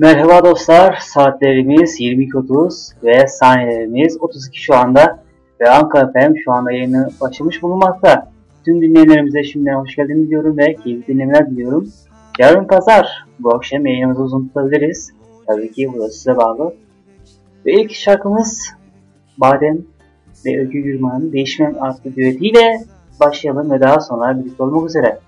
Merhaba dostlar, saatlerimiz 22.30 ve saniyelerimiz 32 şu anda ve Ankara FM şu anda yayını başlamış bulunmakta. Tüm dinleyenlerimize şimdiden hoş geldiniz diyorum ve keyifli dinlemeler diliyorum. Yarın pazar, bu akşam yayınımızı uzun tutabiliriz. Tabii ki burası size bağlı. Ve ilk şarkımız Badem ve Öykü Gürman'ın Değişmem adlı düetiyle başlayalım ve daha sonra birlikte olmak üzere.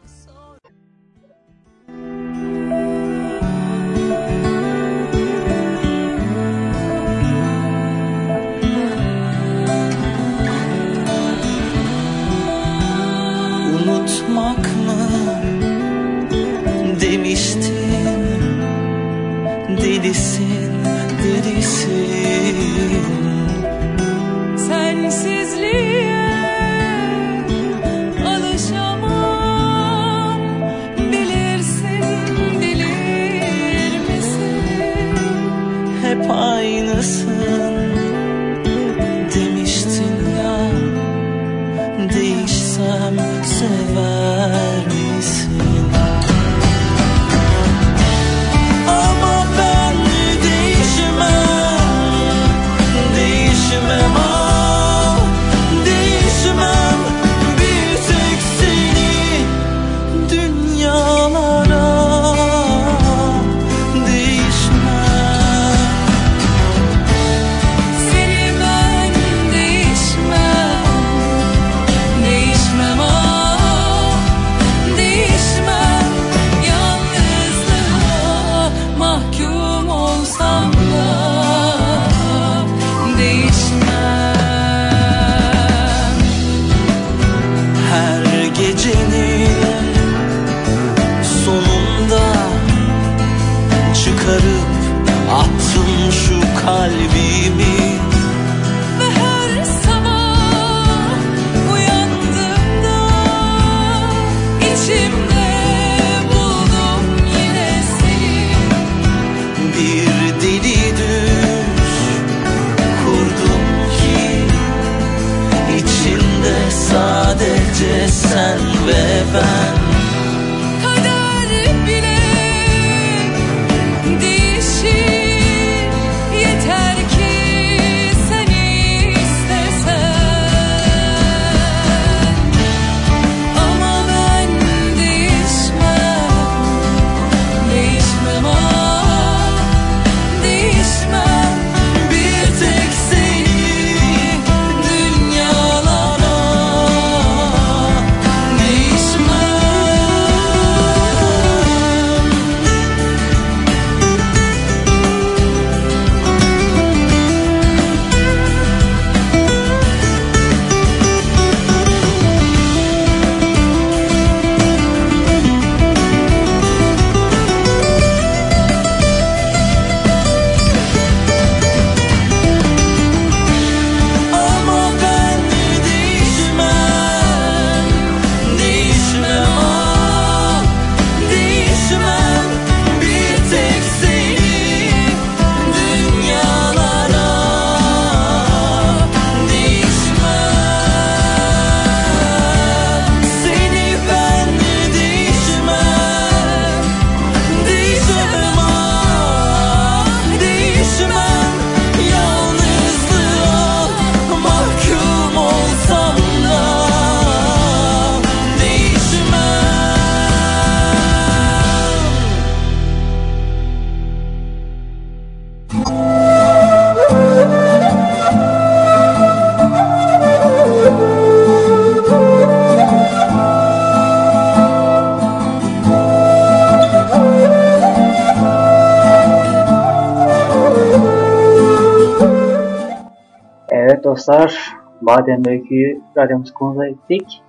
Dostlar. Badem Öykü'yü radyomuz konuda ettik.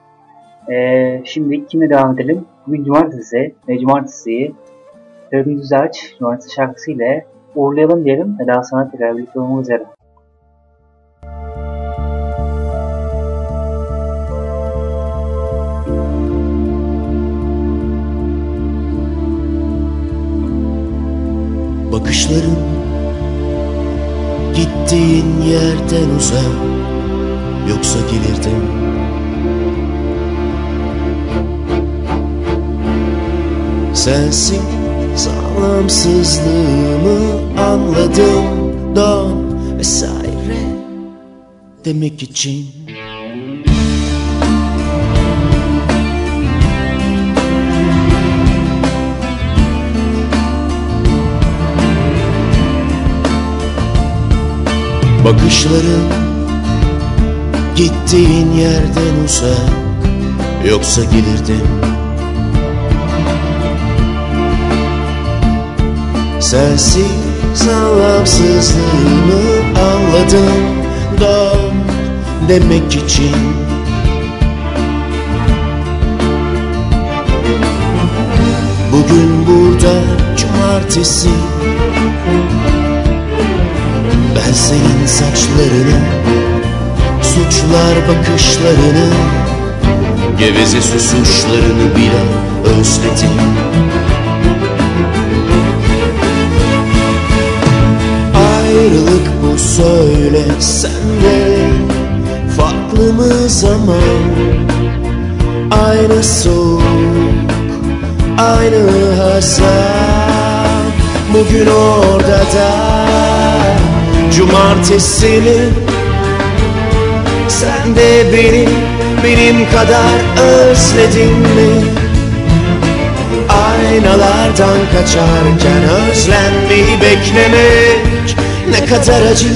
Ee, şimdi kimle devam edelim? Bugün cumartesi ve cumartesiyi Dördüncü Düzaç cumartesi şarkısıyla uğurlayalım diyelim ve daha sonra tekrar birlikte olmak üzere. Bakışların gittiğin yerden uzak yoksa gelirdim. Sensiz anlamsızlığımı anladım. Don vesaire demek için Bakışların gittiğin yerden uzak Yoksa gelirdin. Sensiz anlamsızlığımı anladım Dön demek için. Bugün burada cumartesi ben senin saçlarını Suçlar bakışlarını Geveze susuşlarını bile özledim. Ayrılık bu söyle sen de Farklı mı zaman? Aynı soğuk Aynı hasar Bugün orada da Cumartesini Sen de beni benim kadar özledin mi? Aynalardan kaçarken özlenmeyi beklemek Ne kadar acı,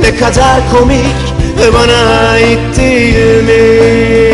ne kadar komik ve bana ait değil mi?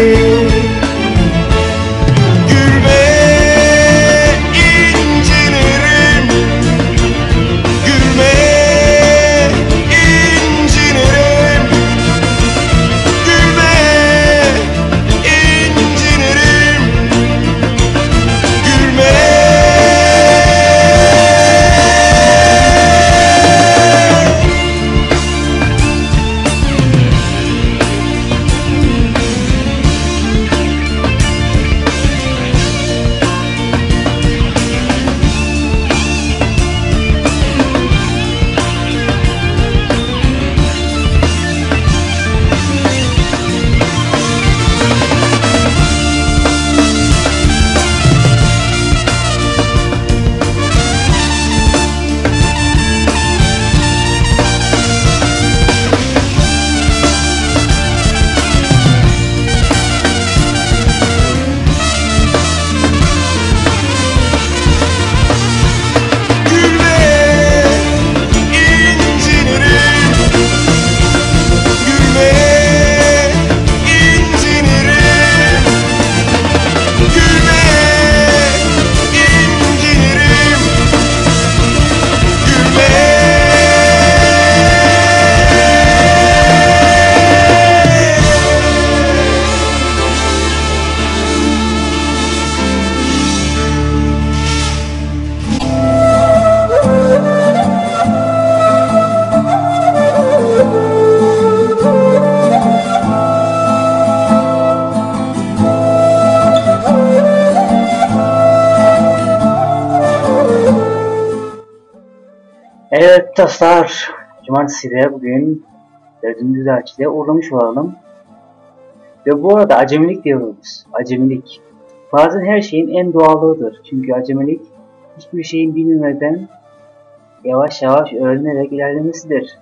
Dostlar, cumartesi de bugün dördüncü güzelçiliğe uğramış olalım. Ve bu arada acemilik diyoruz. Acemilik. Bazen her şeyin en doğallığıdır. Çünkü acemilik hiçbir şeyin bilmeden yavaş yavaş öğrenerek ilerlemesidir.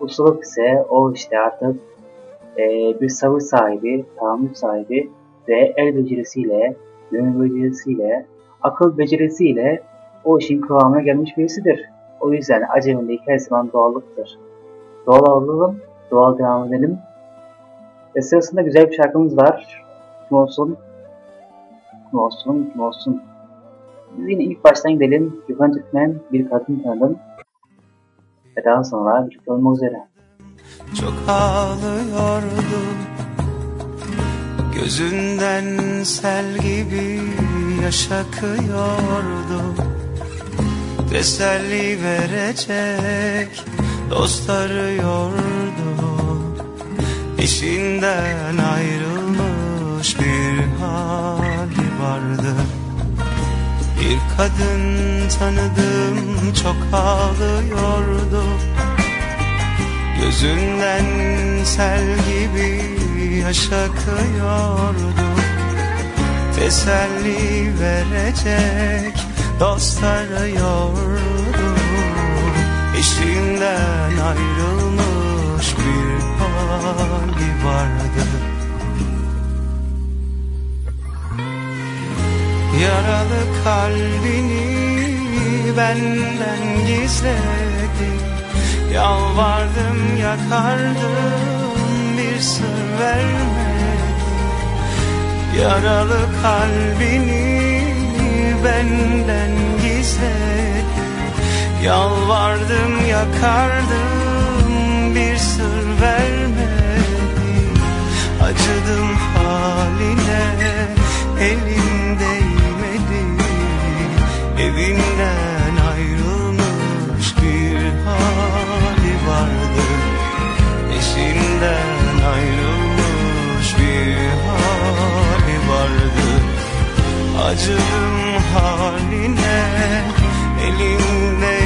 Ustalık ise o işte artık e, bir sabır sahibi, tahammül sahibi ve el becerisiyle, gönül becerisiyle, akıl becerisiyle o işin kıvamına gelmiş birisidir. O yüzden acemilik her zaman doğallıktır. Doğal olalım, doğal devam edelim. Ve sırasında güzel bir şarkımız var. Kim olsun? Kim olsun? Kim olsun? Biz yine ilk baştan gidelim. Gökhan Türkmen bir kadın tanıdım. Ve daha sonra birlikte olmak üzere. Çok ağlıyordum Gözünden sel gibi yaş akıyordu Teselli verecek dost arıyordu. İşinden ayrılmış bir hali vardı. Bir kadın tanıdım çok ağlıyordu. Gözünden sel gibi yaş akıyordu. Teselli verecek dost arıyordu Eşinden ayrılmış bir hali vardı Yaralı kalbini benden gizledi. Yalvardım yakardım bir sır vermedi. Yaralı kalbini benden gizledi Yalvardım yakardım bir sır vermedi Acıdım haline elim değmedi. Evinden ayrılmış bir hali vardı. Eşinden ayrılmış bir hali vardı. Acıdım elim değmedi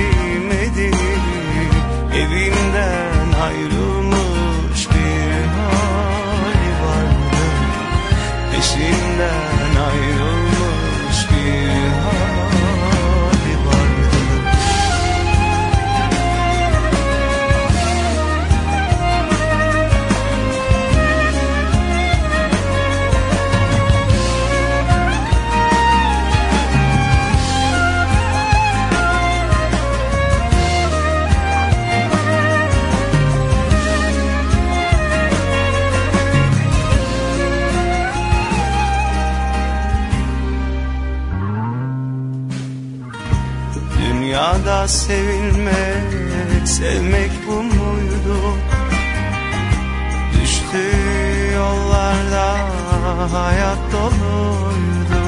hayat doluydu.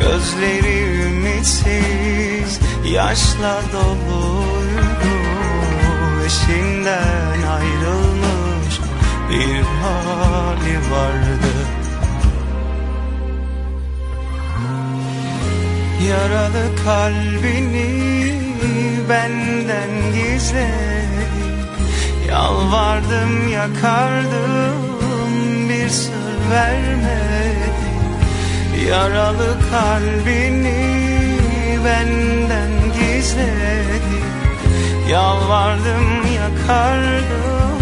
Gözleri ümitsiz, yaşla doluydu. Eşinden ayrılmış bir hali vardı. Yaralı kalbini benden gizledi Yalvardım yakardım bir vermedi. Yaralı kalbini benden gizledi. Yalvardım yakardım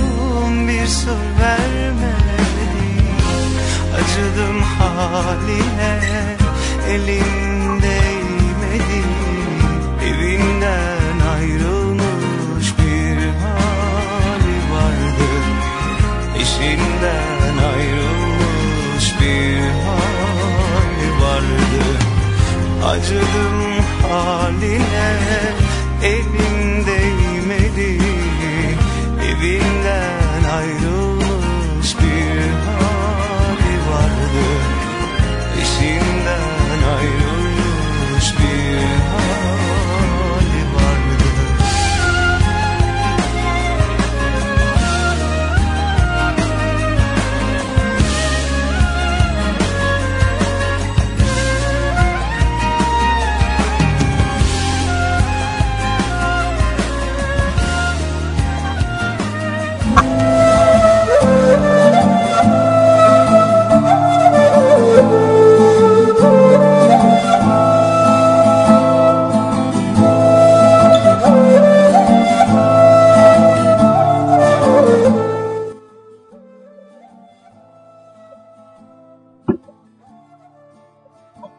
bir sır vermedi. Acıdım haline elim değmedi Evinden ayrılmış bir hali vardı. Eşinden Acıdım haline. Elim değmedi Evinden ayrılmış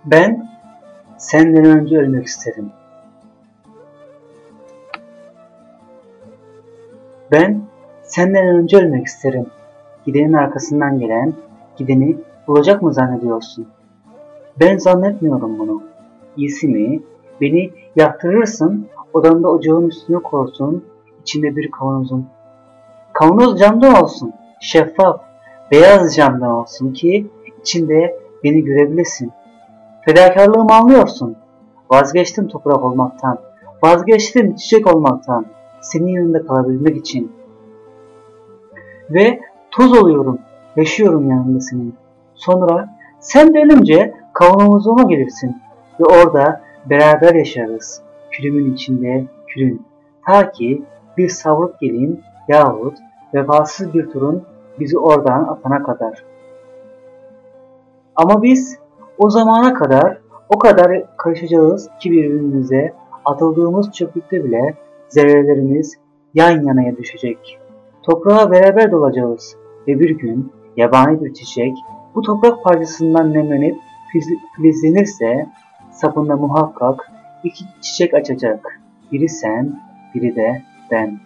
Ben senden önce ölmek isterim. Ben senden önce ölmek isterim. Gidenin arkasından gelen, gideni bulacak mı zannediyorsun? Ben zannetmiyorum bunu. İyisi mi? Beni yaktırırsın, odanda ocağın üstüne korsun, içinde bir kavanozun. Kavanoz camdan olsun, şeffaf, beyaz camdan olsun ki içinde beni görebilesin. Fedakarlığımı anlıyorsun. Vazgeçtim toprak olmaktan. Vazgeçtim çiçek olmaktan. Senin yanında kalabilmek için. Ve toz oluyorum. Yaşıyorum yanında senin. Sonra sen de ölünce kavanozuma gelirsin. Ve orada beraber yaşarız. Külümün içinde külün. Ta ki bir savruk gelin yahut vefasız bir turun bizi oradan atana kadar. Ama biz o zamana kadar O kadar karışacağız ki birbirimize atıldığımız çöplükte bile zerrelerimiz yan yanaya düşecek. Toprağa beraber dolacağız ve bir gün yabani bir çiçek bu toprak parçasından nemlenip filizlenirse sapında muhakkak iki çiçek açacak. Biri sen, biri de ben.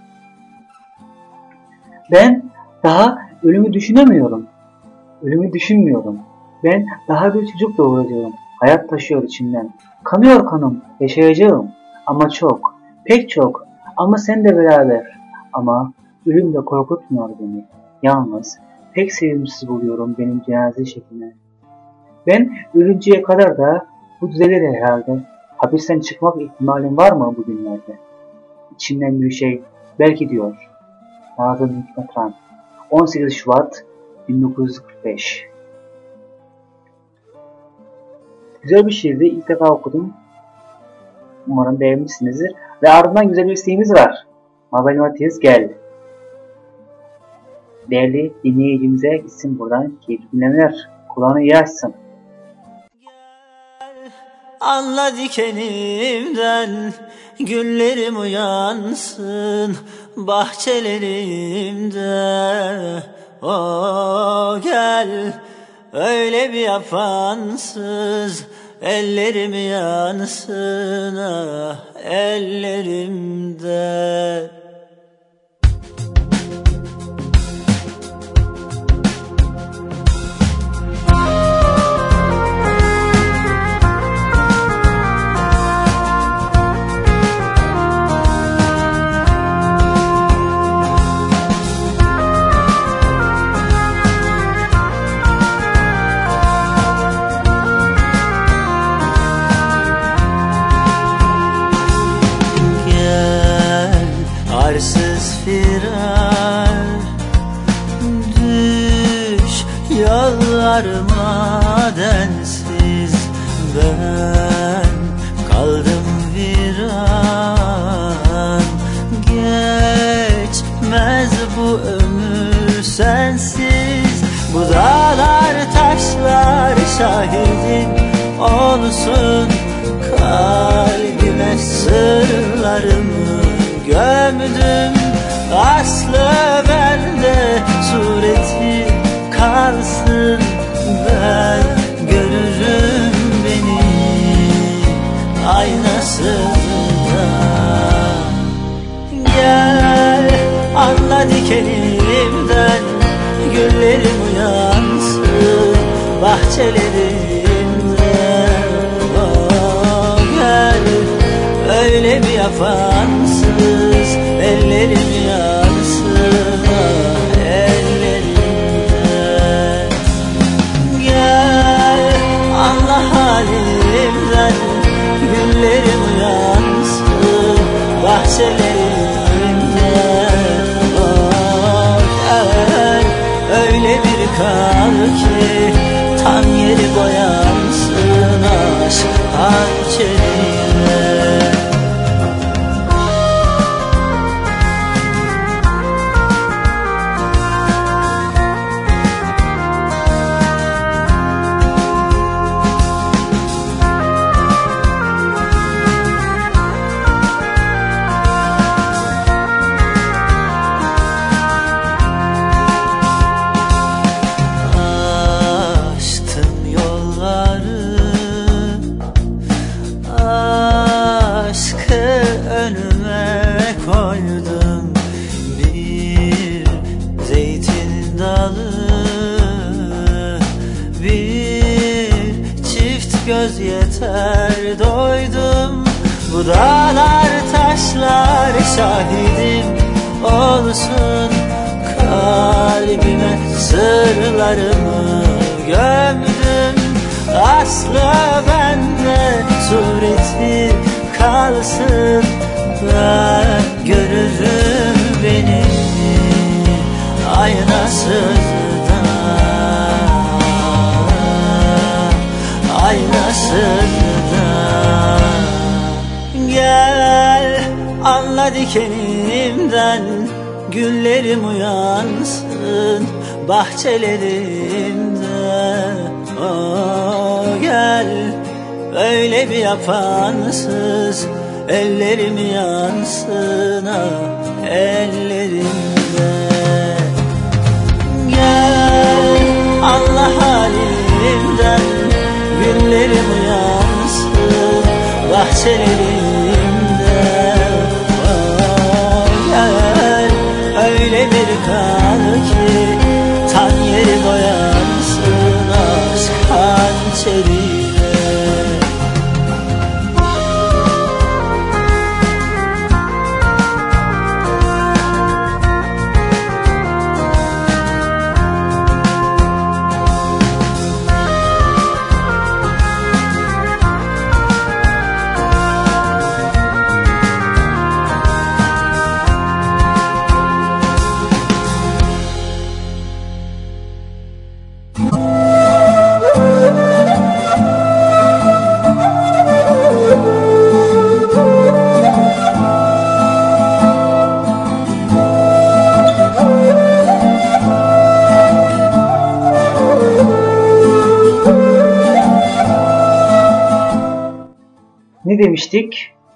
Ben daha ölümü düşünemiyorum. Ölümü düşünmüyorum. Ben daha bir çocuk doğuracağım. Hayat taşıyor içinden. Kanıyor kanım. Yaşayacağım. Ama çok. Pek çok. Ama sen de beraber. Ama ölüm de korkutmuyor beni. Yalnız pek sevimsiz buluyorum benim cenaze şeklini. Ben ölünceye kadar da bu düzelir herhalde. Hapisten çıkmak ihtimalin var mı bu günlerde? İçimden bir şey belki diyor. Nazım Hikmetran 18 Şubat 1945 Güzel bir şiirdi. İlk defa okudum. Umarım beğenmişsinizdir. Ve ardından güzel bir isteğimiz var. Mabel Matiz gel. Değerli dinleyicimize gitsin buradan keyifli dinlemeler. Kulağını iyi açsın. Anla dikenimden güllerim uyansın bahçelerimde o gel öyle bir yapansız ellerim yansın ah ellerimde öyle sırlarımı gömdüm. Aslı bende sureti kalsın. Ben görürüm beni aynasında Aynasında Gel anla dikenimden. Güllerim uyansın bahçelerimde oh, Gel Öyle bir yapansız Ellerim yansın ah ellerimde. Gel Allah halimden Günlerim uyansın bahçelerimde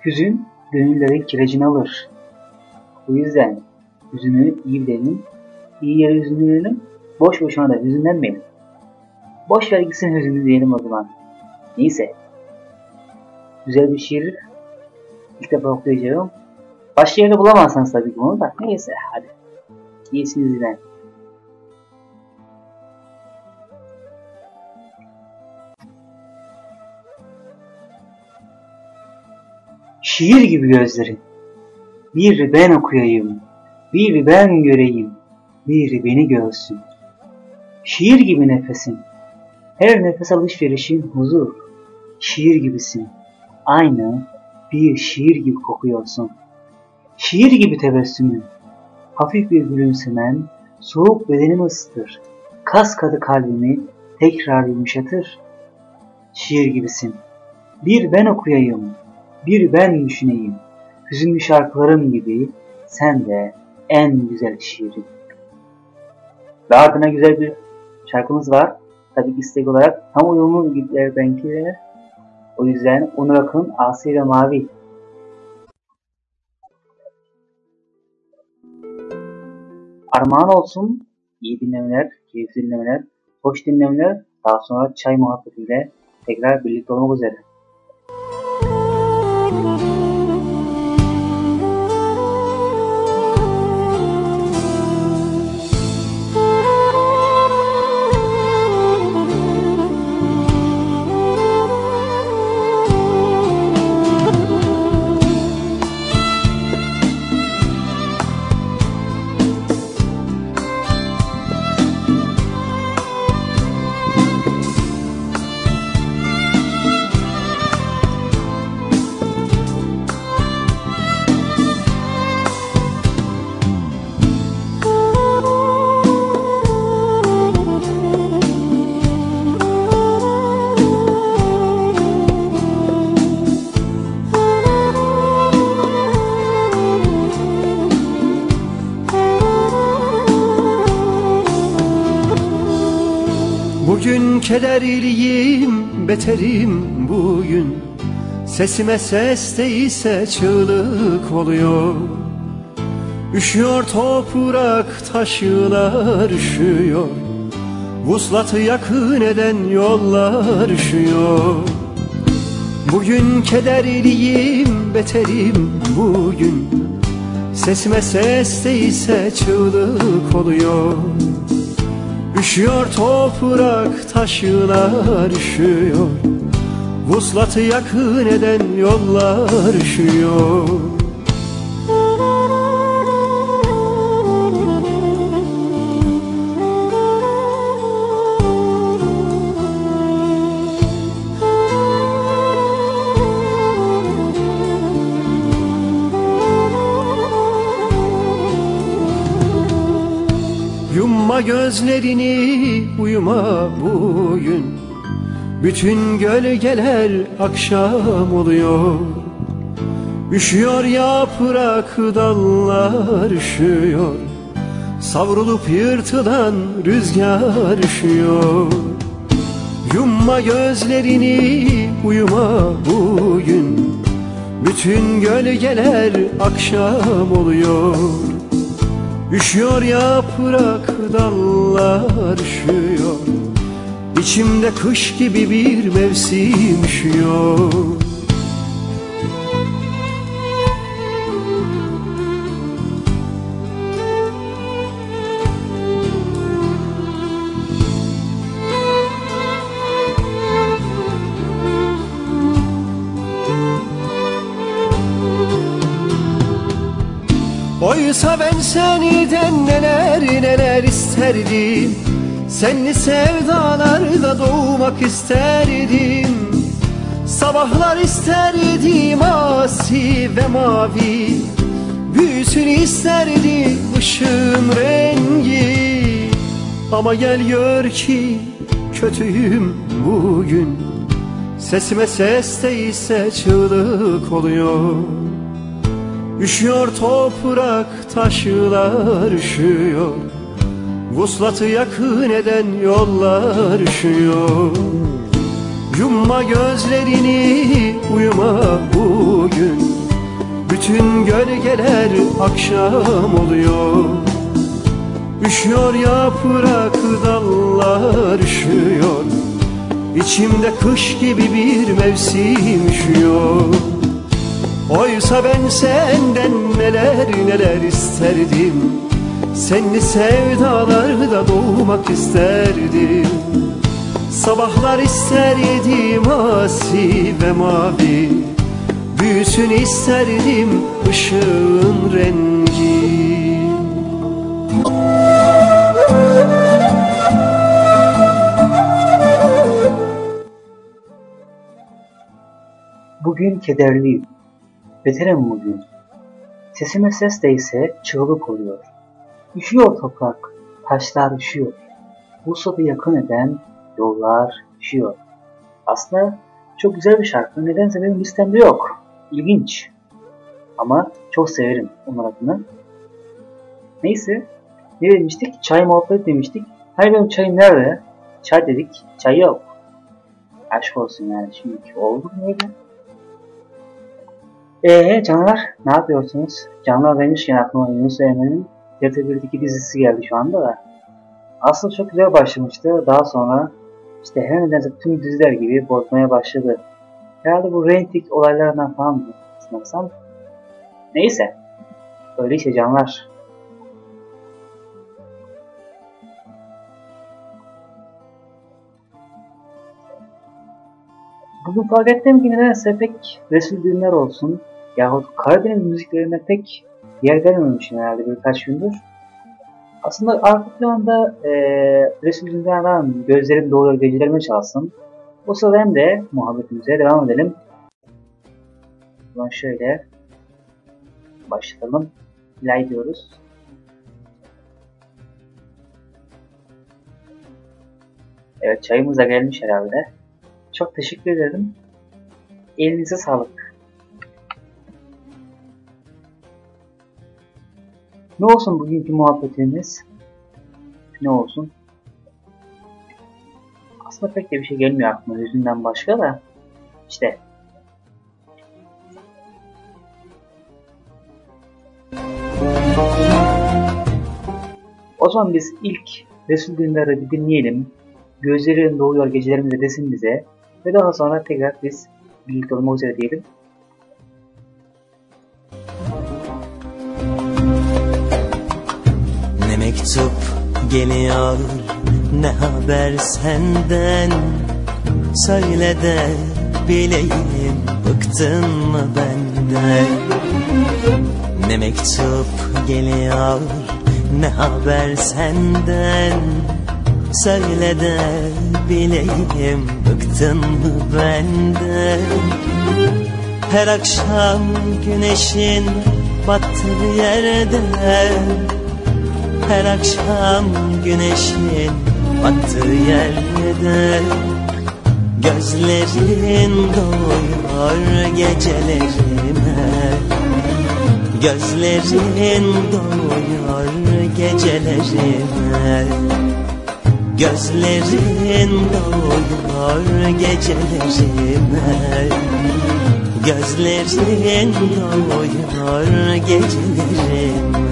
Hüzün gönüllerin kirecini alır. Bu yüzden hüzünü iyi bilelim, iyi yere hüzünlenelim, boş boşuna da hüzünlenmeyelim. Boş ver gitsin hüzünlü diyelim o zaman. Neyse. Güzel bir şiir ilk defa okuyacağım. Başka yerde bulamazsanız tabii bunu da. Neyse hadi. İyisiniz dinleyin. Şiir gibi gözlerin. Bir ben okuyayım, bir ben göreyim, bir beni görsün. Şiir gibi nefesin, her nefes alışverişin huzur. Şiir gibisin, aynı bir şiir gibi kokuyorsun. Şiir gibi tebessümün, hafif bir gülümsemen, soğuk bedenimi ısıtır. Kas kadı kalbimi tekrar yumuşatır. Şiir gibisin, bir ben okuyayım, bir ben düşüneyim. Hüzünlü şarkılarım gibi sen de en güzel şiirin. Ve ardına güzel bir şarkımız var. Tabii istek olarak tam uyumlu gibiler belki de. O yüzden Onur Akın, Asi ve Mavi. Armağan olsun. İyi dinlemeler, keyifli dinlemeler, hoş dinlemeler. Daha sonra çay muhabbetiyle tekrar birlikte olmak üzere. Kederliyim, beterim bugün. Sesime ses değilse çığlık oluyor. Üşüyor toprak, taşlar üşüyor. Vuslatı yakın eden yollar üşüyor. Bugün kederliyim, beterim bugün. Sesime ses değilse çığlık oluyor Üşüyor toprak, taşlar üşüyor. Vuslatı yakın eden yollar üşüyor Yumma gözlerini uyuma bugün. Bütün gölgeler akşam oluyor. Üşüyor yaprak dallar üşüyor. Savrulup yırtılan rüzgar üşüyor. Yumma gözlerini uyuma bugün. Bütün gölgeler akşam oluyor Üşüyor yaprak dallar üşüyor. İçimde kış gibi bir mevsim üşüyor isterdim Senli sevdalarda doğmak isterdim. Sabahlar isterdim asi ve mavi. Büyüsün isterdim ışığın rengi. Ama gel gör ki kötüyüm bugün. Sesime ses değilse çığlık oluyor. Üşüyor toprak taşlar üşüyor Vuslatı yakın eden yollar üşüyor. Yumma gözlerini uyuma bugün. Bütün gölgeler akşam oluyor. Üşüyor yaprak dallar üşüyor. İçimde kış gibi bir mevsim üşüyor. Oysa ben senden neler neler isterdim Senli sevdalarda doğmak isterdim Sabahlar isterdim asi ve mavi Büyüsün isterdim ışığın rengi Bugün kederliyim. Beterim bugün. Sesime ses değse çığlık oluyor. Üşüyor toprak, taşlar üşüyor. Vuslatı yakın eden yollar üşüyor. Aslında çok güzel bir şarkı. Nedense benim listemde yok. İlginç. Ama çok severim onun adını. Neyse. Ne demiştik? Çay muhabbet demiştik. Hayır benim çayım nerede? Çay dedik. Çay yok. Aşk olsun yani şimdiki oldu mu öyle? Eee canlar ne yapıyorsunuz? Canlar demişken aklıma Yunus Emre'nin TRT1'deki dizisi geldi şu anda da. Aslında çok güzel başlamıştı. Daha sonra işte her nedense tüm diziler gibi bozmaya başladı. Herhalde bu reyting olaylarından falan mı sanırsam. Neyse. Öyle işte canlar. Bugün fark ettim ki nedense pek Resul Günler olsun yahut Karadeniz müziklerine pek yer vermemişim herhalde birkaç gündür. Aslında arka planda e, Resul Günler'den gözlerim doluyor gecelerime çalsın. O sırada hem de muhabbetimize devam edelim. Buradan şöyle başlayalım. Play diyoruz. Evet çayımız da gelmiş herhalde. Çok teşekkür ederim. Elinize sağlık. Ne olsun bugünkü muhabbetimiz? Ne olsun? Aslında pek de bir şey gelmiyor aklıma yüzünden başka da. İşte. O zaman biz ilk Resul Dündar'ı bir dinleyelim. Gözlerin doğuyor gecelerimize desin bize. Ve daha sonra tekrar biz birlikte olmak üzere diyelim. Geliyor. Ne haber senden? Söyle de bileyim bıktın mı benden? Ne mektup geliyor ne haber senden? Söyle de bileyim bıktın mı benden? Her akşam güneşin battığı yerde Her akşam güneşin battığı yerde. Gözlerin doyuyor gecelerime. Gözlerin doyuyor gecelerime. Gözlerin doyuyor gecelerime. Gözlerin doyuyor gecelerime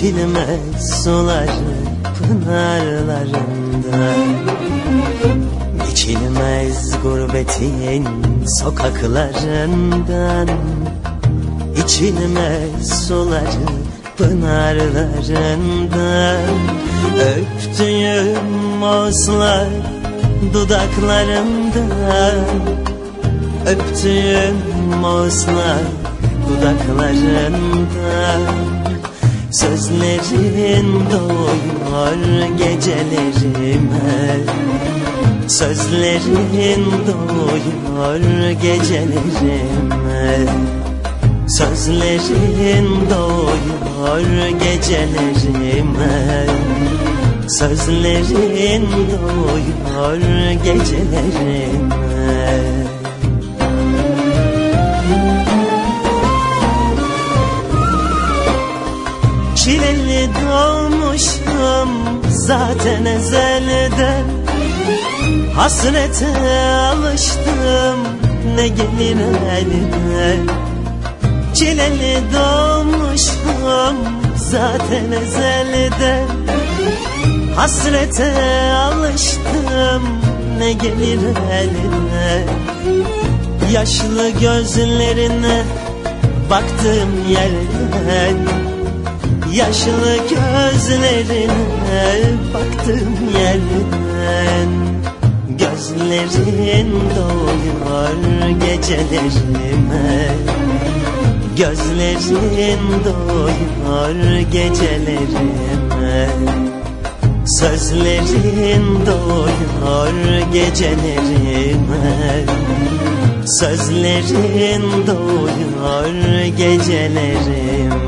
İçilmez suları pınarlarından İçilmez gurbetin sokaklarından. İçilmez suları pınarlarından Öptüğüm moslar dudaklarımdan Öptüğüm moslar dudaklarından Sözlerin doyuyor gecelerime. Sözlerin doyuyor gecelerime. Sözlerin doyuyor gecelerime. Sözlerin doyuyor gecelerime Çileli doğmuştum zaten ezelden. Hasrete alıştım ne gelir eline. Çileli doğmuştum zaten ezelden. Hasrete alıştım ne gelir eline. Yaşlı gözlerine baktım yerden Yaşlı gözlerine baktım yerden. Gözlerin doyuyor gecelerime. Gözlerin doyuyor gecelerime. Sözlerin doyuyor gecelerime. Sözlerin doyuyor gecelerime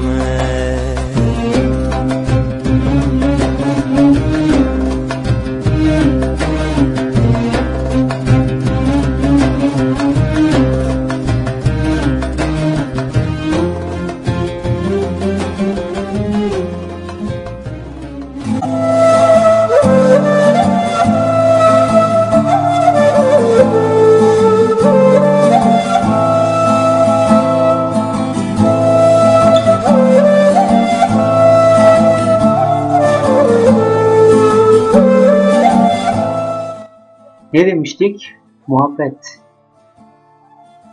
Ne demiştik? Muhabbet.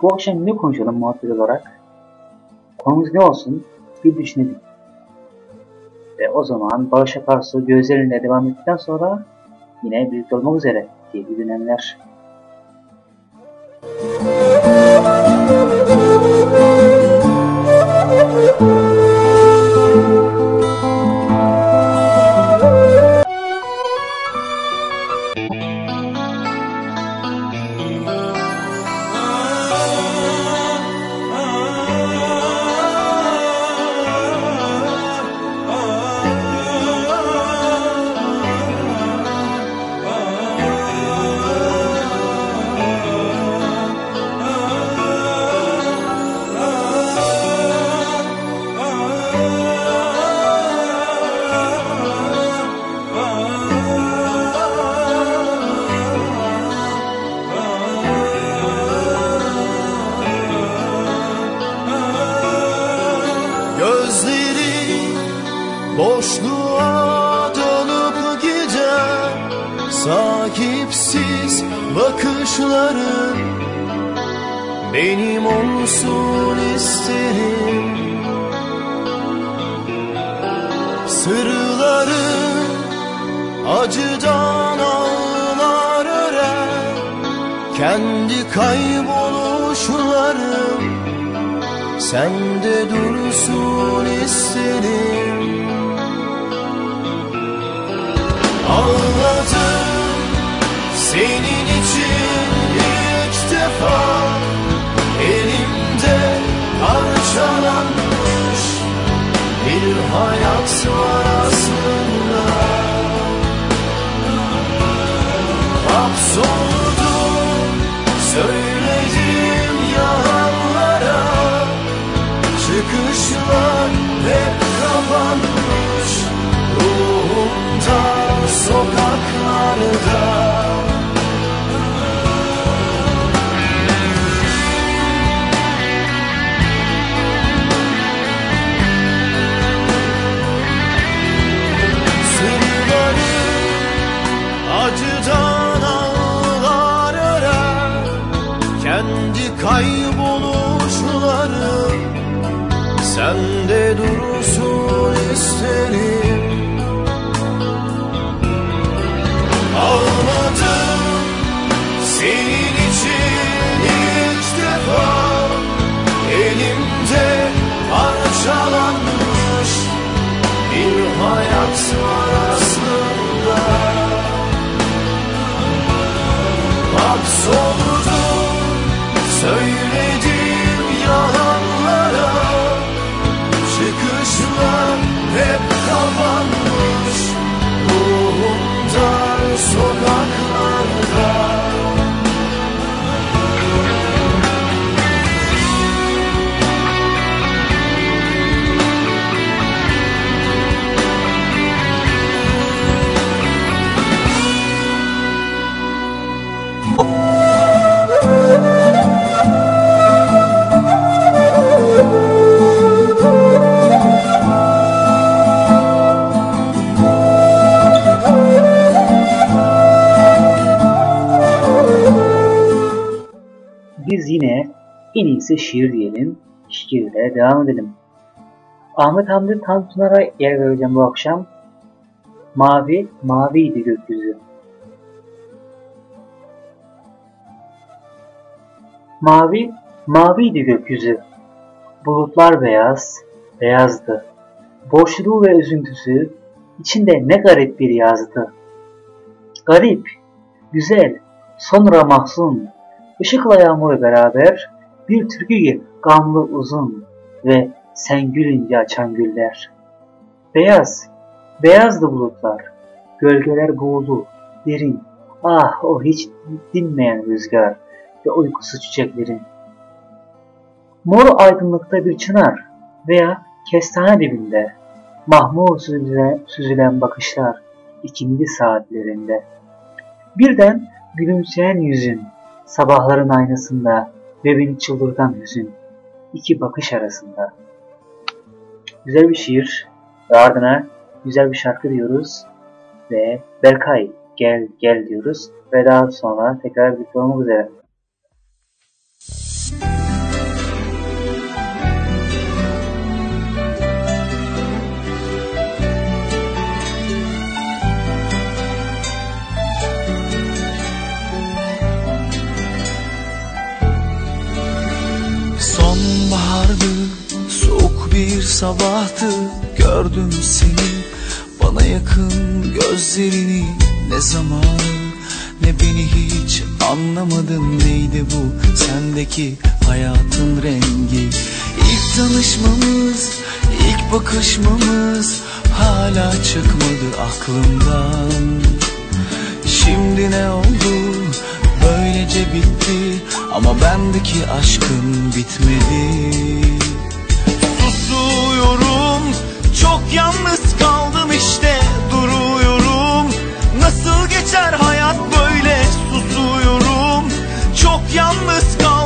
Bu akşam ne konuşalım muhabbet olarak? Konumuz ne olsun? Bir düşünelim. Ve o zaman Barış Akarsu gözlerinle devam ettikten sonra yine birlikte olmak üzere bir dönemler. Ah iyisi şiir diyelim. Şiirle devam edelim. Ahmet Hamdi Tanpınar'a yer vereceğim bu akşam. Mavi, maviydi gökyüzü. Mavi, maviydi gökyüzü. Bulutlar beyaz, beyazdı. Boşluğu ve üzüntüsü içinde ne garip bir yazdı. Garip, güzel, sonra mahzun, ışıkla yağmuru beraber bir türkü gibi gamlı uzun ve sen gülünce açan güller. Beyaz, beyazdı bulutlar, gölgeler buğulu, derin, ah o hiç dinmeyen rüzgar ve uykusu çiçeklerin. Mor aydınlıkta bir çınar veya kestane dibinde, mahmur süzülen, süzülen bakışlar ikindi saatlerinde. Birden gülümseyen yüzün, sabahların aynasında ve beni çıldırtan hüzün, iki bakış arasında. Güzel bir şiir ve ardına güzel bir şarkı diyoruz ve Berkay gel gel diyoruz ve daha sonra tekrar birlikte olmak üzere. Bir sabahtı Gördüm seni, bana yakın gözlerini Ne zamanı, ne beni hiç anlamadın. Neydi bu sendeki hayatın rengi? İlk tanışmamız, ilk bakışmamız Hala çıkmadı aklımdan. Şimdi ne oldu? Böylece bitti. Ama bendeki aşkın bitmedi yalnız kaldım işte duruyorum. Nasıl geçer hayat böyle susuyorum. Çok yalnız kaldım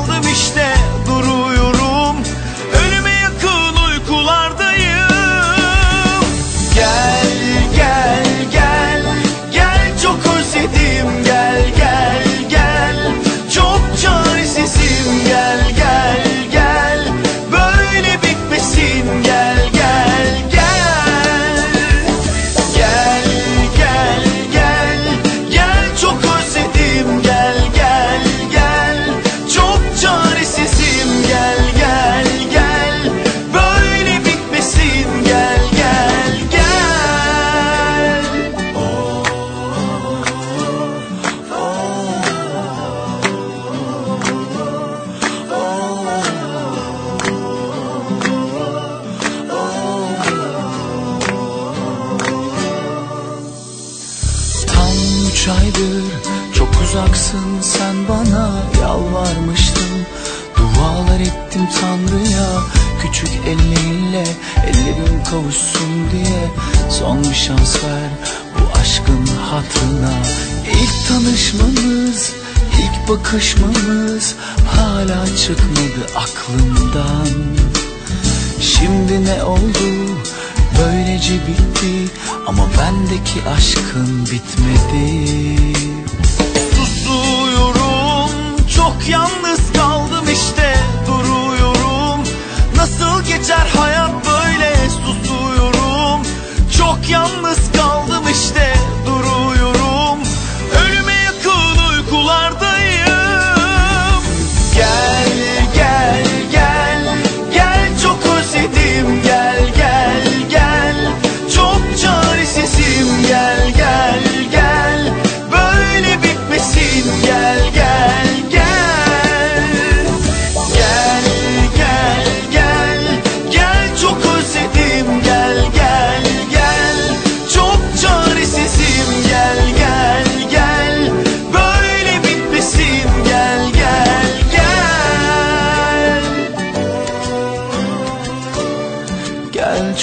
bakışmamız hala çıkmadı aklımdan. Şimdi ne oldu? Böylece bitti. Ama bendeki aşkın bitmedi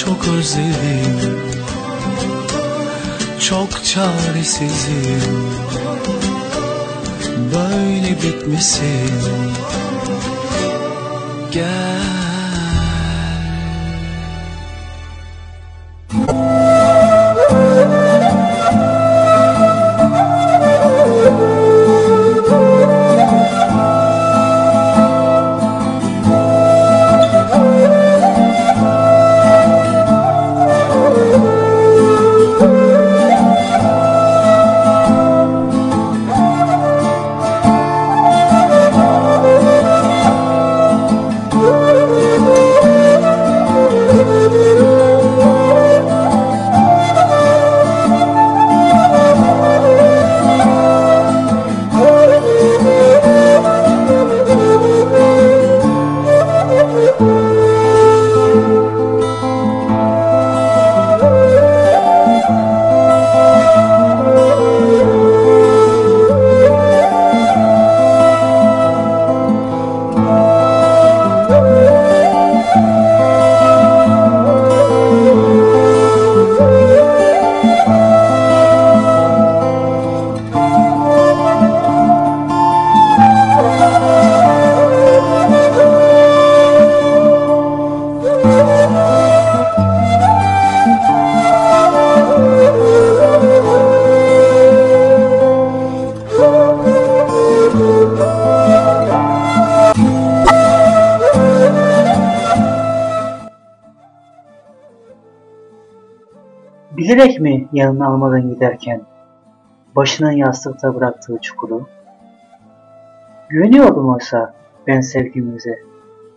çok özledim. Çok çaresizim. Böyle bitmesin. Gel yanına almadan giderken başının yastıkta bıraktığı çukuru? Güveniyordum oysa ben sevgimize.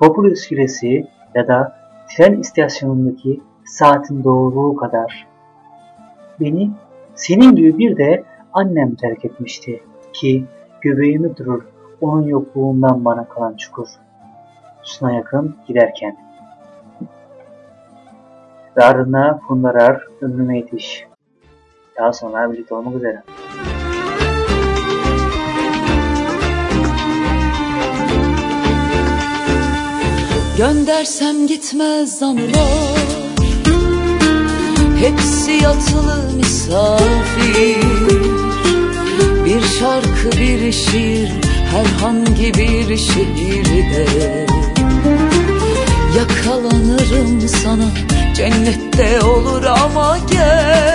Vapur iskelesi ya da tren istasyonundaki saatin doğruluğu kadar. Beni senin gibi bir de annem terk etmişti ki göbeğimi durur onun yokluğundan bana kalan çukur. Suna yakın giderken. Ve ardına fundarar ömrüme yetiş. Daha sonra birlikte olmak üzere. Göndersem gitmez anılar Hepsi yatılı misafir. Bir şarkı bir şiir Herhangi bir şehirde Yakalanırım sana Cennette olur ama gel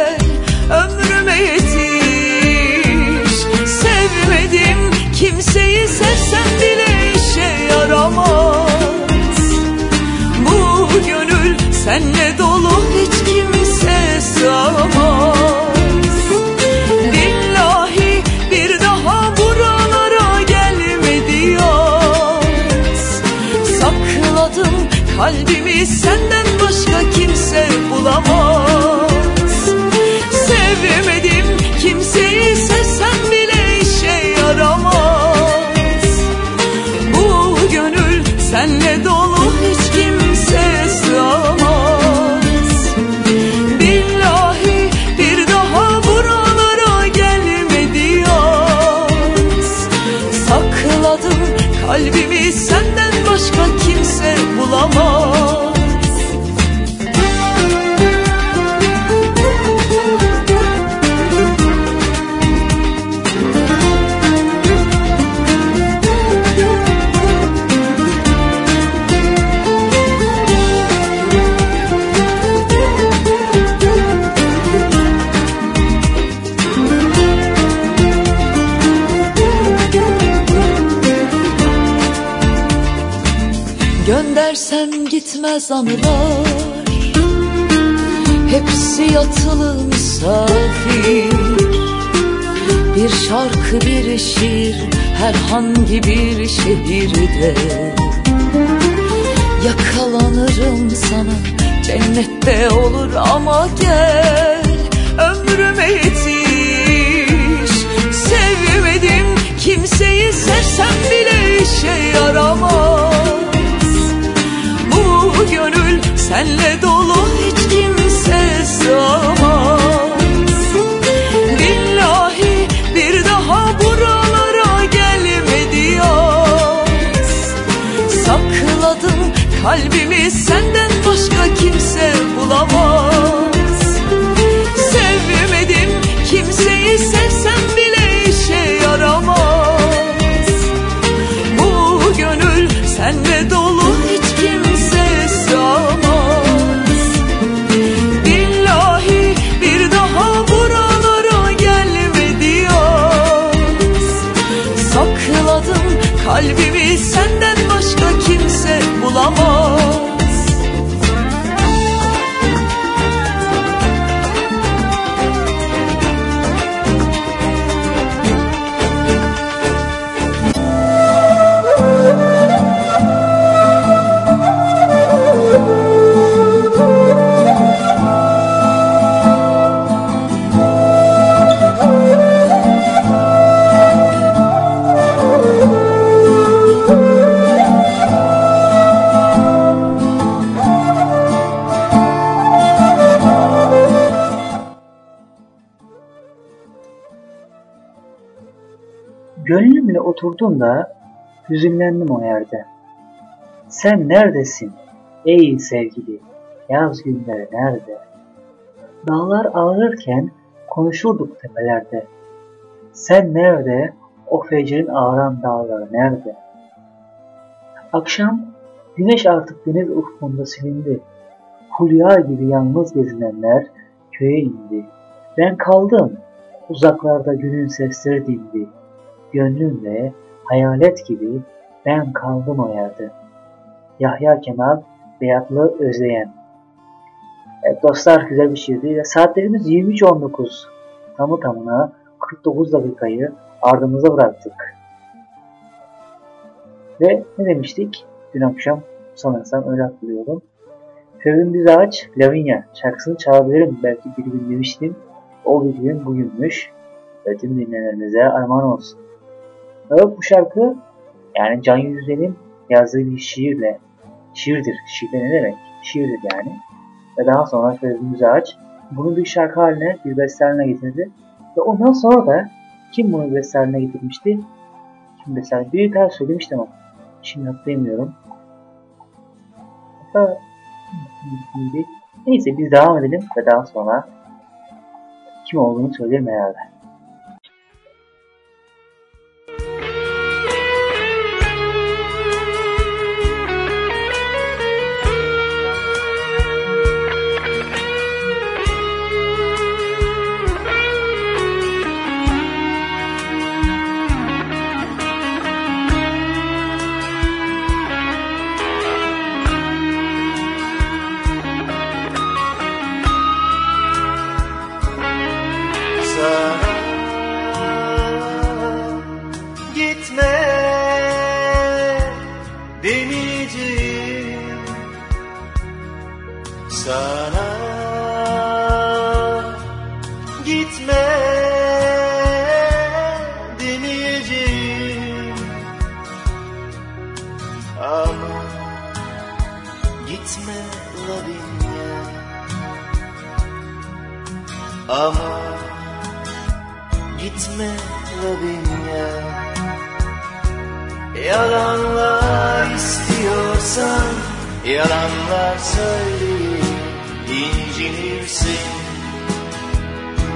Hepsi yatılı misafir Bir şarkı bir şiir Herhangi bir şehirde Yakalanırım sana. Cennette olur ama gel Ömrüme yetiş. Sevmedim kimseyi Sevsem bile işe yaramaz. Bu gönül senle Hiç Oh. Gönlümle oturduğumda hüzünlendim o yerde. Sen neredesin ey sevgili? Yaz günleri nerede? Dağlar ağrırken konuşurduk tepelerde. Sen nerede? O fecrin ağıran dağları nerede? Akşam güneş artık deniz ufkunda silindi. Hulya gibi yalnız gezinenler köye indi. Ben kaldım. Uzaklarda günün sesleri dindi. Gönlümle hayalet gibi ben kaldım o yerde. Yahya Kemal Beyatlı Özleyen Evet dostlar güzel bir şiirdi. Saatlerimiz 23.19. Tamı tamına 49 dakikayı ardımıza bıraktık. Ve ne demiştik? Dün akşam sanırsam öyle hatırlıyorum. Fevin Düz Ağaç, Lavinia şarkısını çalabilirim. Belki bir gün demiştim. O bir gün bugünmüş. Ve tüm dinleyenlerimize armağan olsun. Evet bu şarkı yani Can Yücel'in yazdığı bir şiirle şiirdir. Şiirde ne demek? Şiirdir yani. Ve daha sonra Fevzi Müzaç bunu bir şarkı haline, bir beste haline getirdi. Ve ondan sonra da kim bunu beste haline getirmişti? Kim beste Bir tane söylemiştim ama şimdi hatırlayamıyorum. Hatta neyse biz devam edelim ve daha sonra kim olduğunu söyleyelim herhalde. Ama gitme Lavinia Yalanlar istiyorsan Yalanlar söyleyip incinirsin.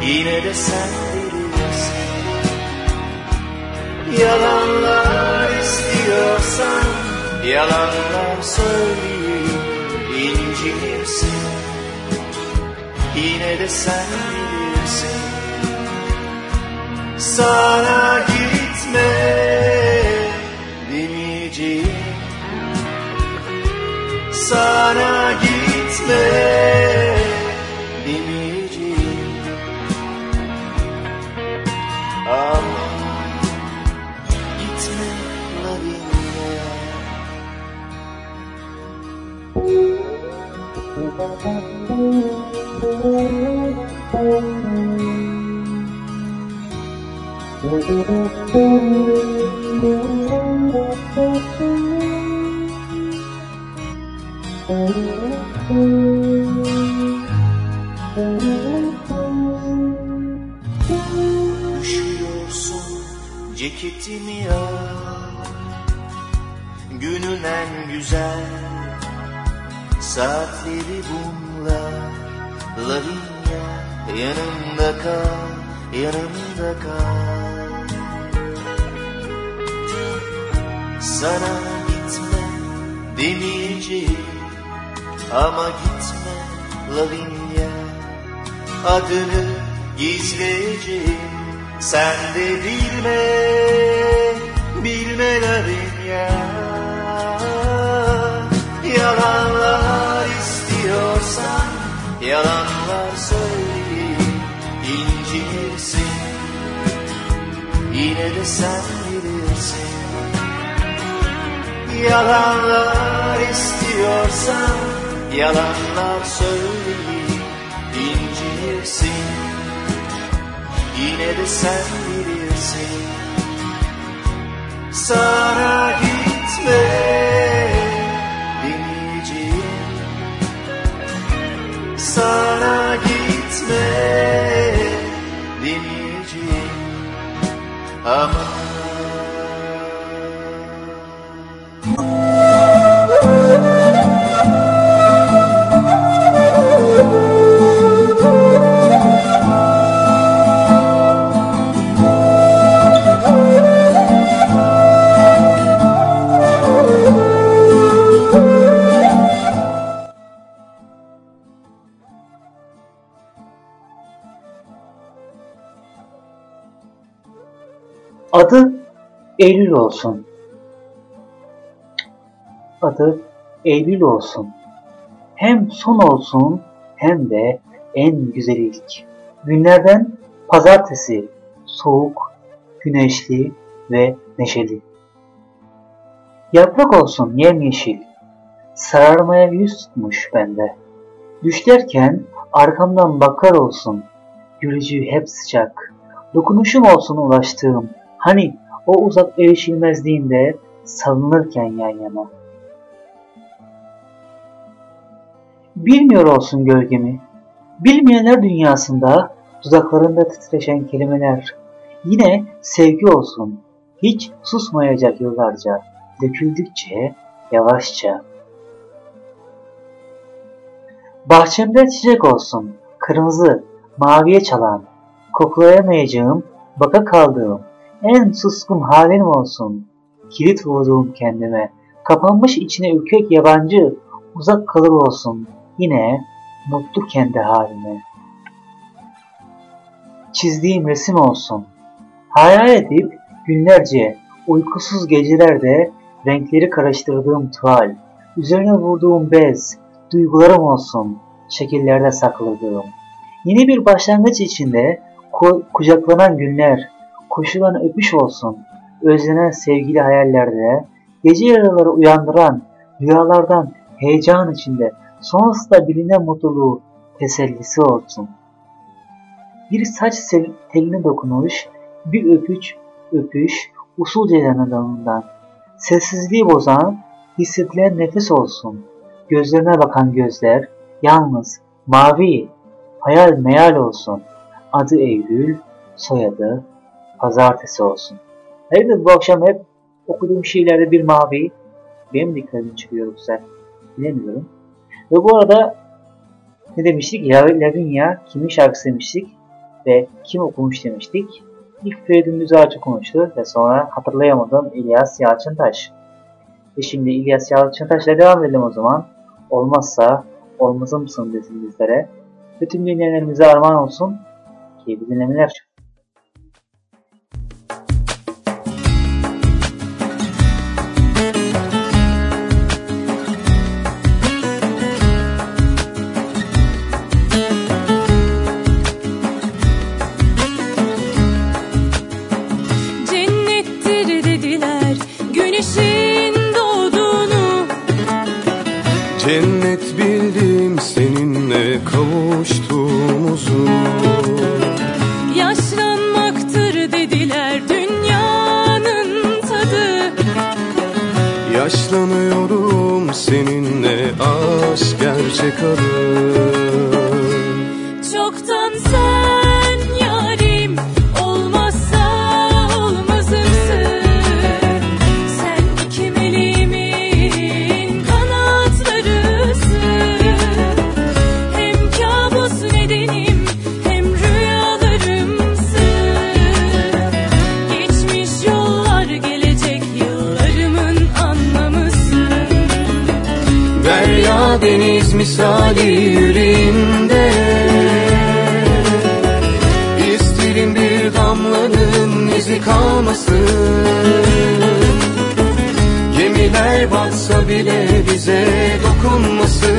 Yine de sen bilirsin. Yalanlar istiyorsan Yalanlar söyleyip incinirsin. Yine de sen Sana gitme demeyeceğim Sana gitme demeyeceğim Ama gitme Lavinia Üşüyorsun ceketimi ya Günün en güzel saatleri bunlar Lavinia yanımda kal, yanımda kal Sana gitme demeyeceğim ama gitme Lavinia. Adını gizleyeceğim sen de bilme Bilme Lavinia. Yalanlar istiyorsan Yalanlar söyleyip incinirsin Yine de sen Yalanlar istiyorsan Yalanlar söyleyip incinirsin Yine de sen bilirsin. Sana gitme demeyeceğim. Sana gitme demeyeceğim. Ama Eylül olsun. Adı Eylül olsun. Hem son olsun hem de en güzel ilk. Günlerden pazartesi soğuk, güneşli ve neşeli. Yaprak olsun yemyeşil, sararmaya yüz tutmuş bende. Düşlerken arkamdan bakar olsun, gülücüğü hep sıcak. Dokunuşum olsun ulaştığım, hani o uzak erişilmezliğinde salınırken yan yana. Bilmiyor olsun gölgemi, bilmeyenler dünyasında dudaklarında titreşen kelimeler. Yine sevgi olsun, hiç susmayacak yıllarca, döküldükçe yavaşça. Bahçemde çiçek olsun, kırmızı, maviye çalan, koklayamayacağım, baka kaldığım, en suskun halim olsun. Kilit vurduğum kendime, kapanmış içine ürkek yabancı, uzak kalır olsun, yine mutlu kendi halime. Çizdiğim resim olsun, hayal edip günlerce uykusuz gecelerde renkleri karıştırdığım tuval, üzerine vurduğum bez, duygularım olsun, şekillerde sakladığım. Yeni bir başlangıç içinde ku- kucaklanan günler, koşulan öpüş olsun, özlenen sevgili hayallerde, gece yaraları uyandıran rüyalardan heyecan içinde sonrasında bilinen mutluluğu tesellisi olsun. Bir saç teline dokunuş, bir öpüç, öpüş, usulca yanından, sessizliği bozan, hissedilen nefes olsun. Gözlerine bakan gözler, yalnız, mavi, hayal meyal olsun. Adı Eylül, soyadı Pazartesi olsun. Hayırdır bu akşam hep okuduğum şiirlerde bir mavi benim dikkatimi çıkıyor yoksa bilemiyorum. Ve bu arada ne demiştik? Lavinia kimin şarkısı demiştik ve kim okumuş demiştik. İlk Feridun Düzağaç'ı konuştu ve sonra hatırlayamadım İlyas Yalçıntaş. Ve şimdi İlyas Yalçıntaş'la devam edelim o zaman. Olmazsa olmazı mısın desin bizlere. Bütün dinleyenlerimize armağan olsun. Keyifli dinlemeler. Yaşlanıyorum seninle aşk gerçek misali yüreğimde İsterim bir damlanın izi kalmasın. Gemiler batsa bile bize dokunmasın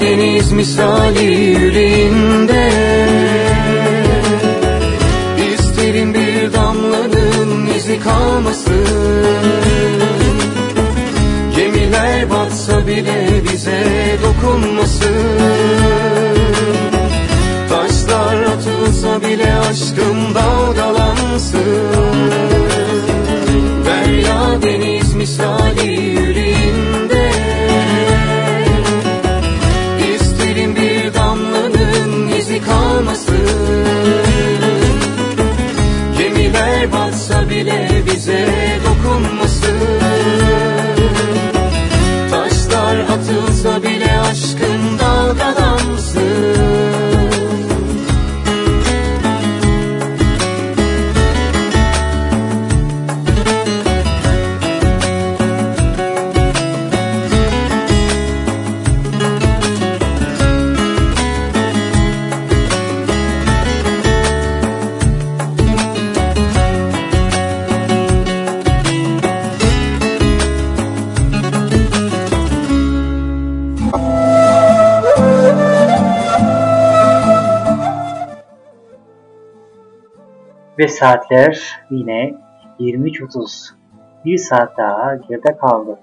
deniz misali yüreğinde. İsterim bir damlanın izi kalmasın. Gemiler batsa bile bize dokunmasın. Taşlar atılsa bile aşkım dalgalansın. Derya deniz misali yüreğinde bile saatler yine 23.30. Bir saat daha geride kaldı.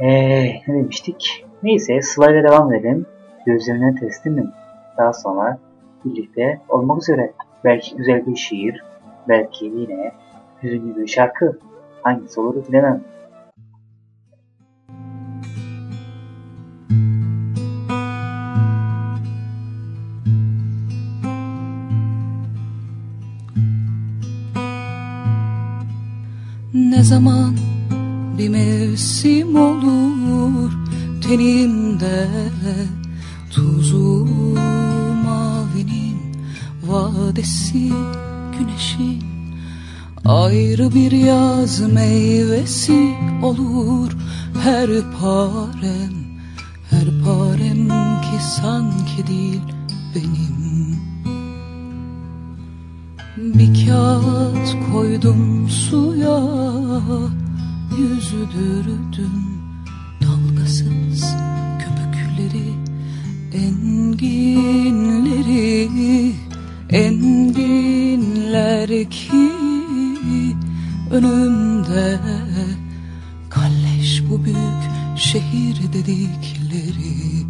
Eee ne demiştik? Neyse slayda devam edelim. Gözlerine teslimim. Daha sonra birlikte olmak üzere. Belki güzel bir şiir, belki yine hüzünlü bir şarkı. Hangisi olur bilemem. Ne zaman bir mevsim olur tenimde Tuzu mavinin vadesi güneşin Ayrı bir yaz meyvesi olur her parem Her parem ki sanki değil benim Bir kağıt koydum suya Yüzüdürdüm dalgasız köpükleri Enginleri enginler ki önümde Kalleş bu büyük şehir dedikleri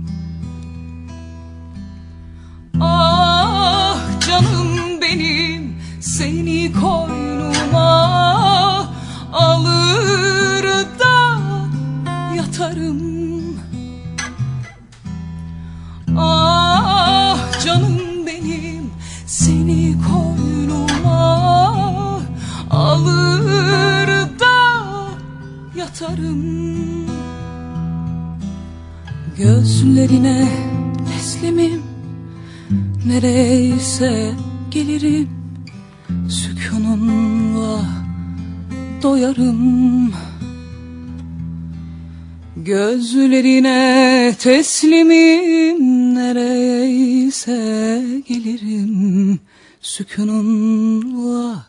Gözlerine teslimim Nereyse gelirim. Sükununla doyarım. Gözlerine teslimim Nereyse gelirim. Sükununla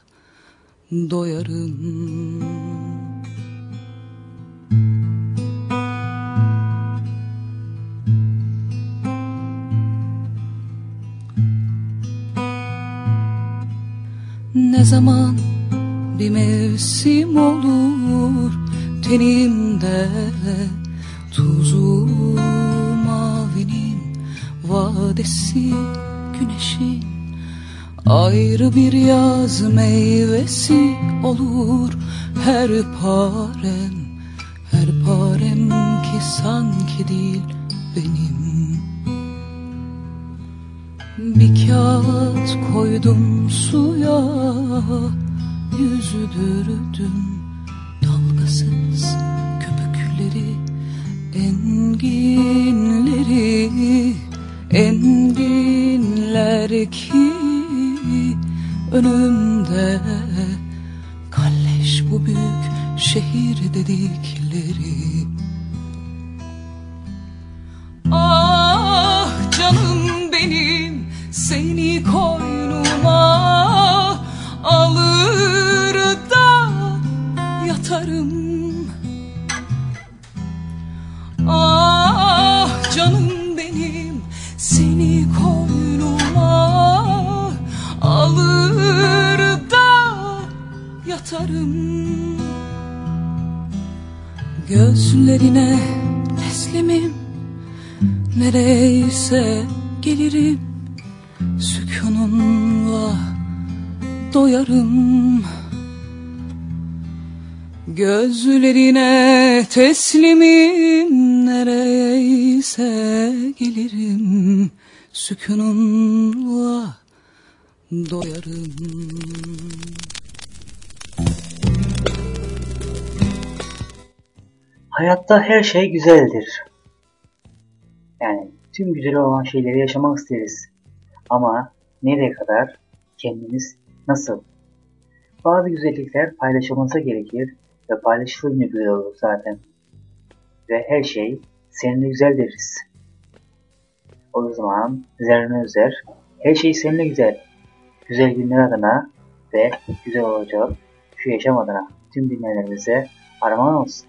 doyarım Ne zaman bir mevsim olur tenimde? Tuzu mavinin vadesi güneşin Ayrı bir yaz meyvesi olur her parem Her parem ki sanki değil benim bir kağıt koydum suya Yüzüdürdüm dalgasız köpükleri Enginleri enginler ki önümde Kalleş bu büyük şehir dedikleri. Ah canım benim seni koynuma alır da yatarım. Ah canım benim seni koynuma alır da yatarım. Gözlerine teslimim Nereyse gelirim Sükununla doyarım Gözlerine teslimim Nereyse gelirim Sükununla doyarım Hayatta her şey güzeldir. Yani tüm güzel olan şeyleri yaşamak isteriz. Ama nereye kadar? Kendimiz nasıl? Bazı güzellikler paylaşılması gerekir ve paylaşılınca güzel olur zaten. Ve her şey seninle güzel deriz. O zaman üzerine üzer, her şey seninle güzel. Güzel günler adına ve güzel olacak şu yaşam adına tüm dinleyenlerimize armağan olsun.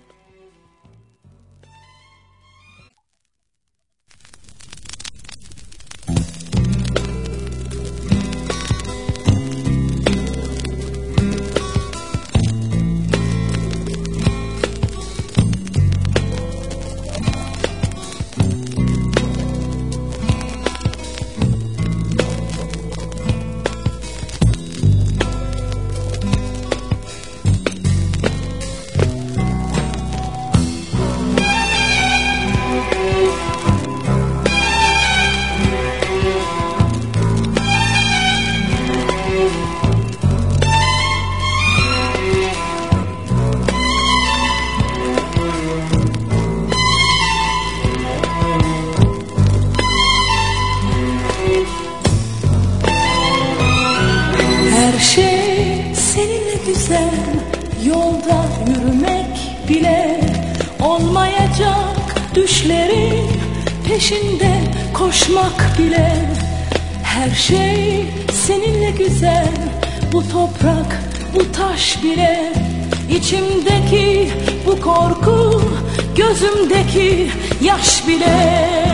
Gözümdeki yaş bile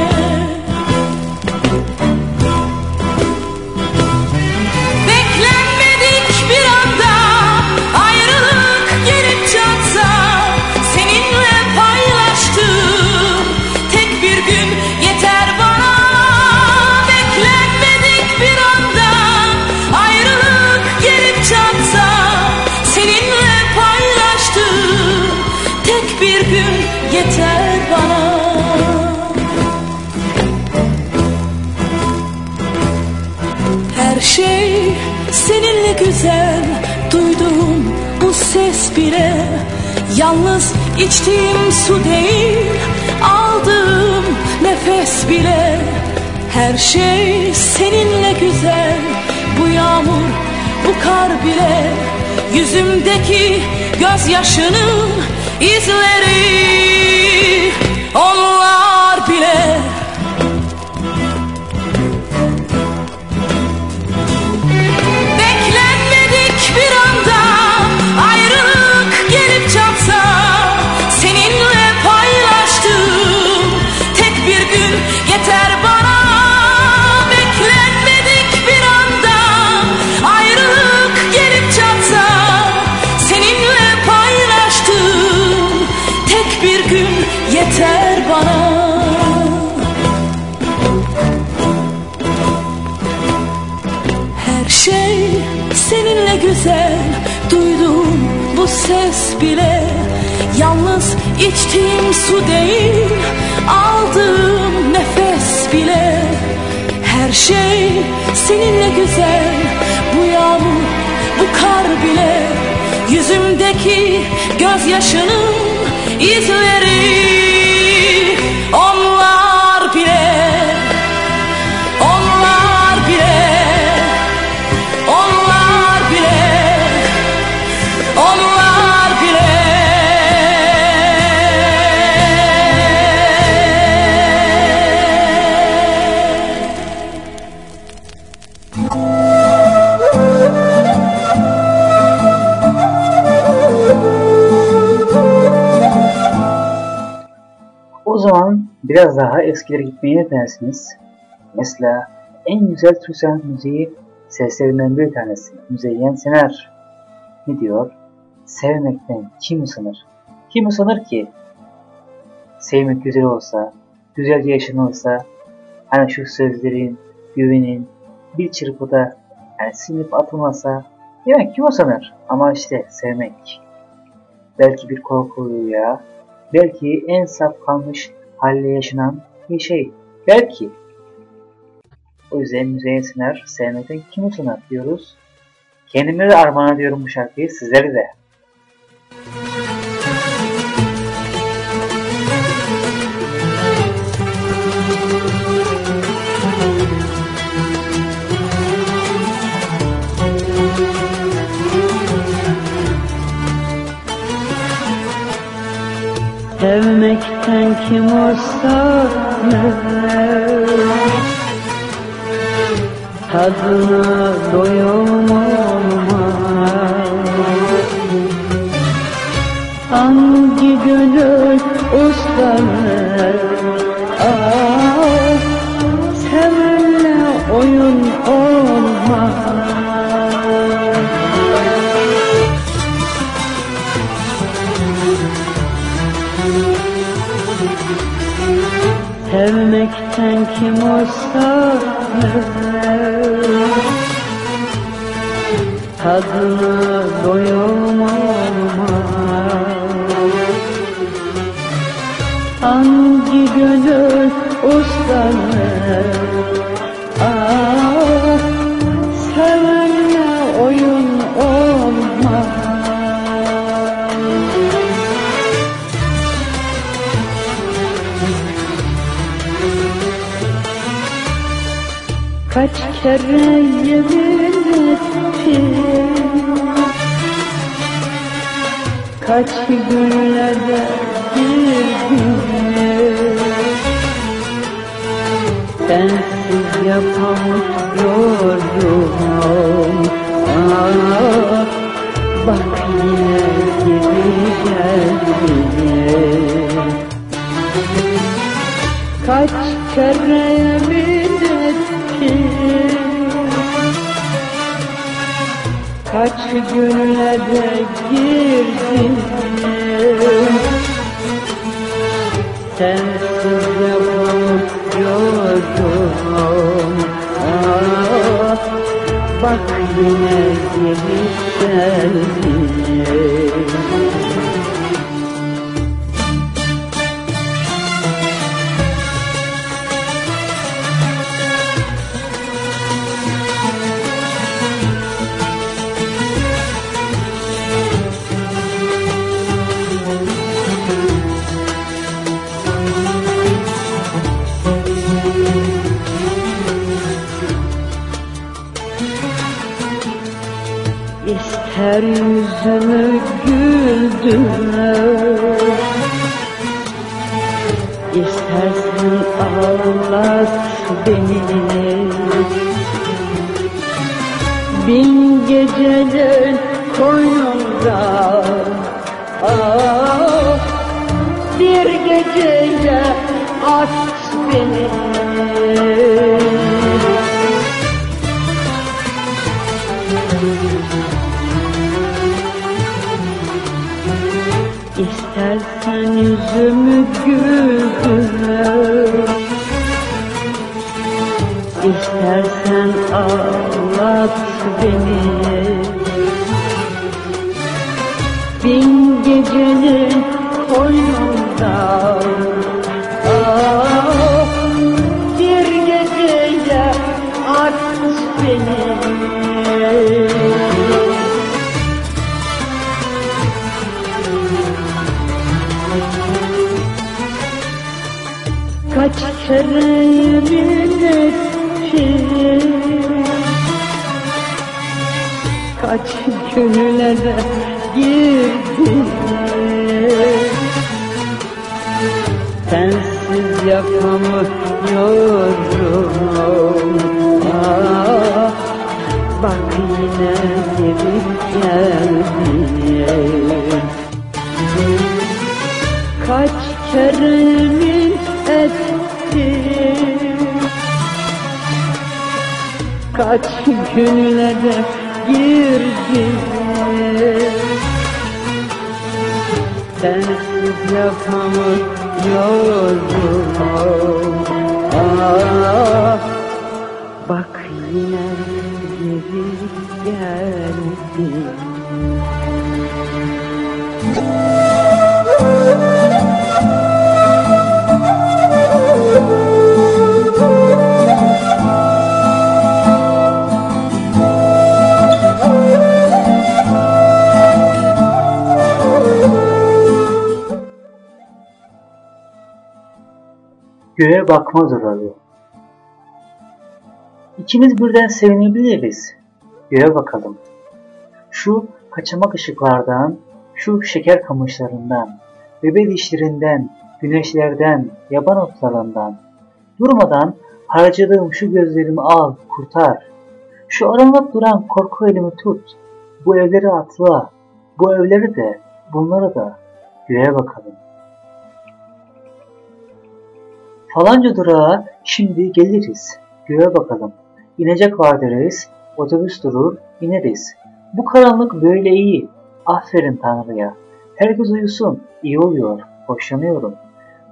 güzel Duyduğum bu ses bile Yalnız içtiğim su değil Aldığım nefes bile. Her şey seninle güzel Bu yağmur, bu kar bile. Yüzümdeki gözyaşının izleri Onlar bile şey seninle güzel. Bu yağmur, bu kar bile Yüzümdeki gözyaşının izleri biraz daha eskilere gitmeye ne dersiniz? Mesela en güzel Türk sanat müziği seslerinden bir tanesi. Müzeyyen Sener. Ne diyor? Sevmekten kim usanır? Kim usanır ki? Sevmek güzel olsa, güzelce yaşanılsa, hani şu sözlerin, güvenin bir çırpıda yani silip atılmasa, demek kim usanır? Ama işte sevmek. Belki bir korku rüya, belki en saf kalmış halle yaşanan bir şey. Belki. O yüzden Müzeyyen Sener sevmekten kim utanır diyoruz. Kendime de armağan ediyorum bu şarkıyı sizlere de. Sevmekten kim usanır Tadına doyum olmaz Hangi gönül uslanır Ah kim usanır Tadına doyum Hangi gönül uslanır Kaç kere yemin ettim Kaç günlerde bir gün yapamıyorum ah, Bak yine geri geldi. Kaç kere yemin Kaç günlere girdim Sensiz yapamıyorum ah, Bak yine geri geldin İster yüzümü güldür İstersen ağlat beni Bin geceler koynumda. Ah, Yüzümü güldür İstersen ağlat beni. Bin gecenin koynunda ah, Yemin ettim Kaç günlere girdim Sensiz yapamıyorum. Ah, Bak yine geri geldin. Kaç kere yemin Kaç günlere girdim. Sensiz yapamıyorum ah, Göğe bakma durağı. İkimiz birden sevinebiliriz. Göğe bakalım. Şu kaçamak ışıklardan, şu şeker kamışlarından, bebe dişlerinden, güneşlerden, yaban otlarından, durmadan harcadığım şu gözlerimi al, kurtar. Şu aranıp duran korku elimi tut. Bu evleri atla, bu evleri de, bunları da göğe bakalım. Falanca durağa şimdi geliriz. Göğe bakalım. İnecek var deriz. Otobüs durur, ineriz. Bu karanlık böyle iyi. Aferin Tanrı'ya. Herkes uyusun. İyi oluyor. Hoşlanıyorum.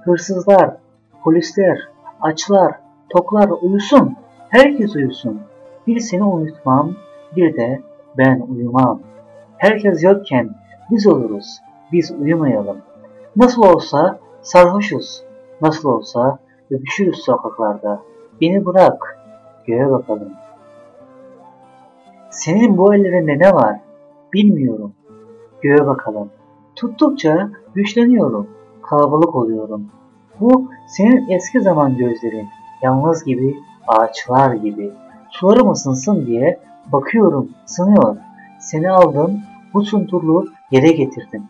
Hırsızlar, polisler, açlar, toklar uyusun. Herkes uyusun. Bir seni uyutmam, bir de ben uyumam. Herkes yokken biz oluruz. Biz uyumayalım. Nasıl olsa sarhoşuz. Nasıl olsa öpüşürüz sokaklarda. Beni bırak. Göğe bakalım. Senin bu ellerinde ne var? Bilmiyorum. Göğe bakalım. Tuttukça güçleniyorum. Kalabalık oluyorum. Bu senin eski zaman gözlerin. Yalnız gibi, ağaçlar gibi. Sularım ısınsın diye bakıyorum, sınıyor. Seni aldım, bu sunturlu yere getirdim.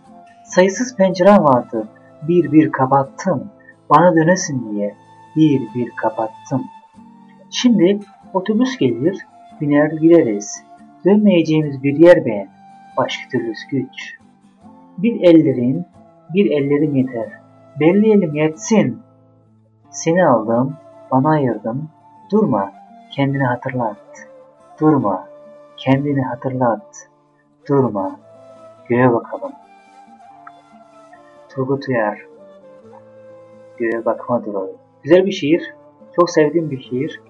Sayısız pencerem vardı. Bir bir kapattım. Bana dönesin diye bir bir kapattım. Şimdi otobüs gelir, biner gideriz. Dönmeyeceğimiz bir yer beğen, başka türlüsü güç. Bir ellerin, bir ellerim yeter. Belli elim yetsin. Seni aldım, bana ayırdım. Durma, kendini hatırlat. Durma, kendini hatırlat. Durma, göğe bakalım. Turgut Uyar Göğe bakma durağı. Güzel bir şiir. Çok sevdiğim bir şiir.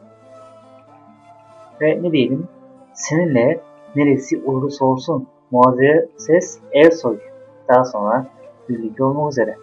Ve ne diyelim? Seninle neresi olursa olsun Muazzez Ersoy. Daha sonra birlikte olmak üzere.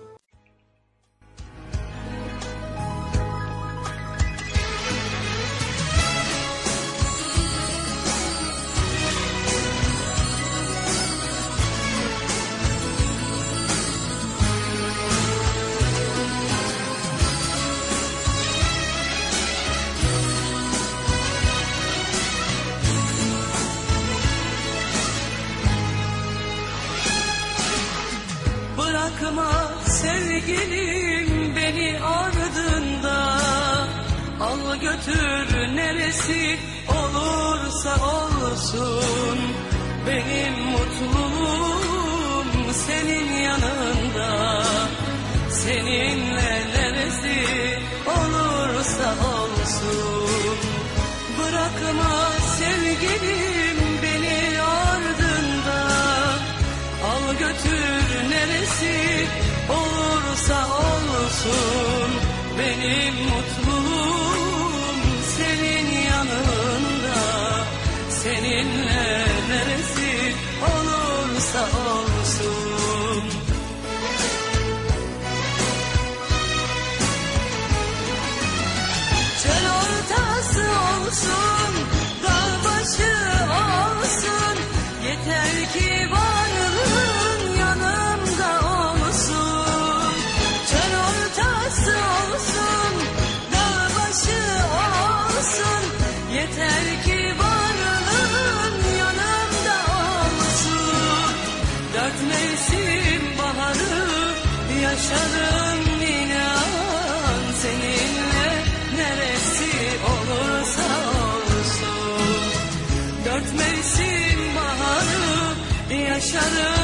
Yaşarım inan seninle. Neresi olursa olsun. Dört mevsim baharı yaşarım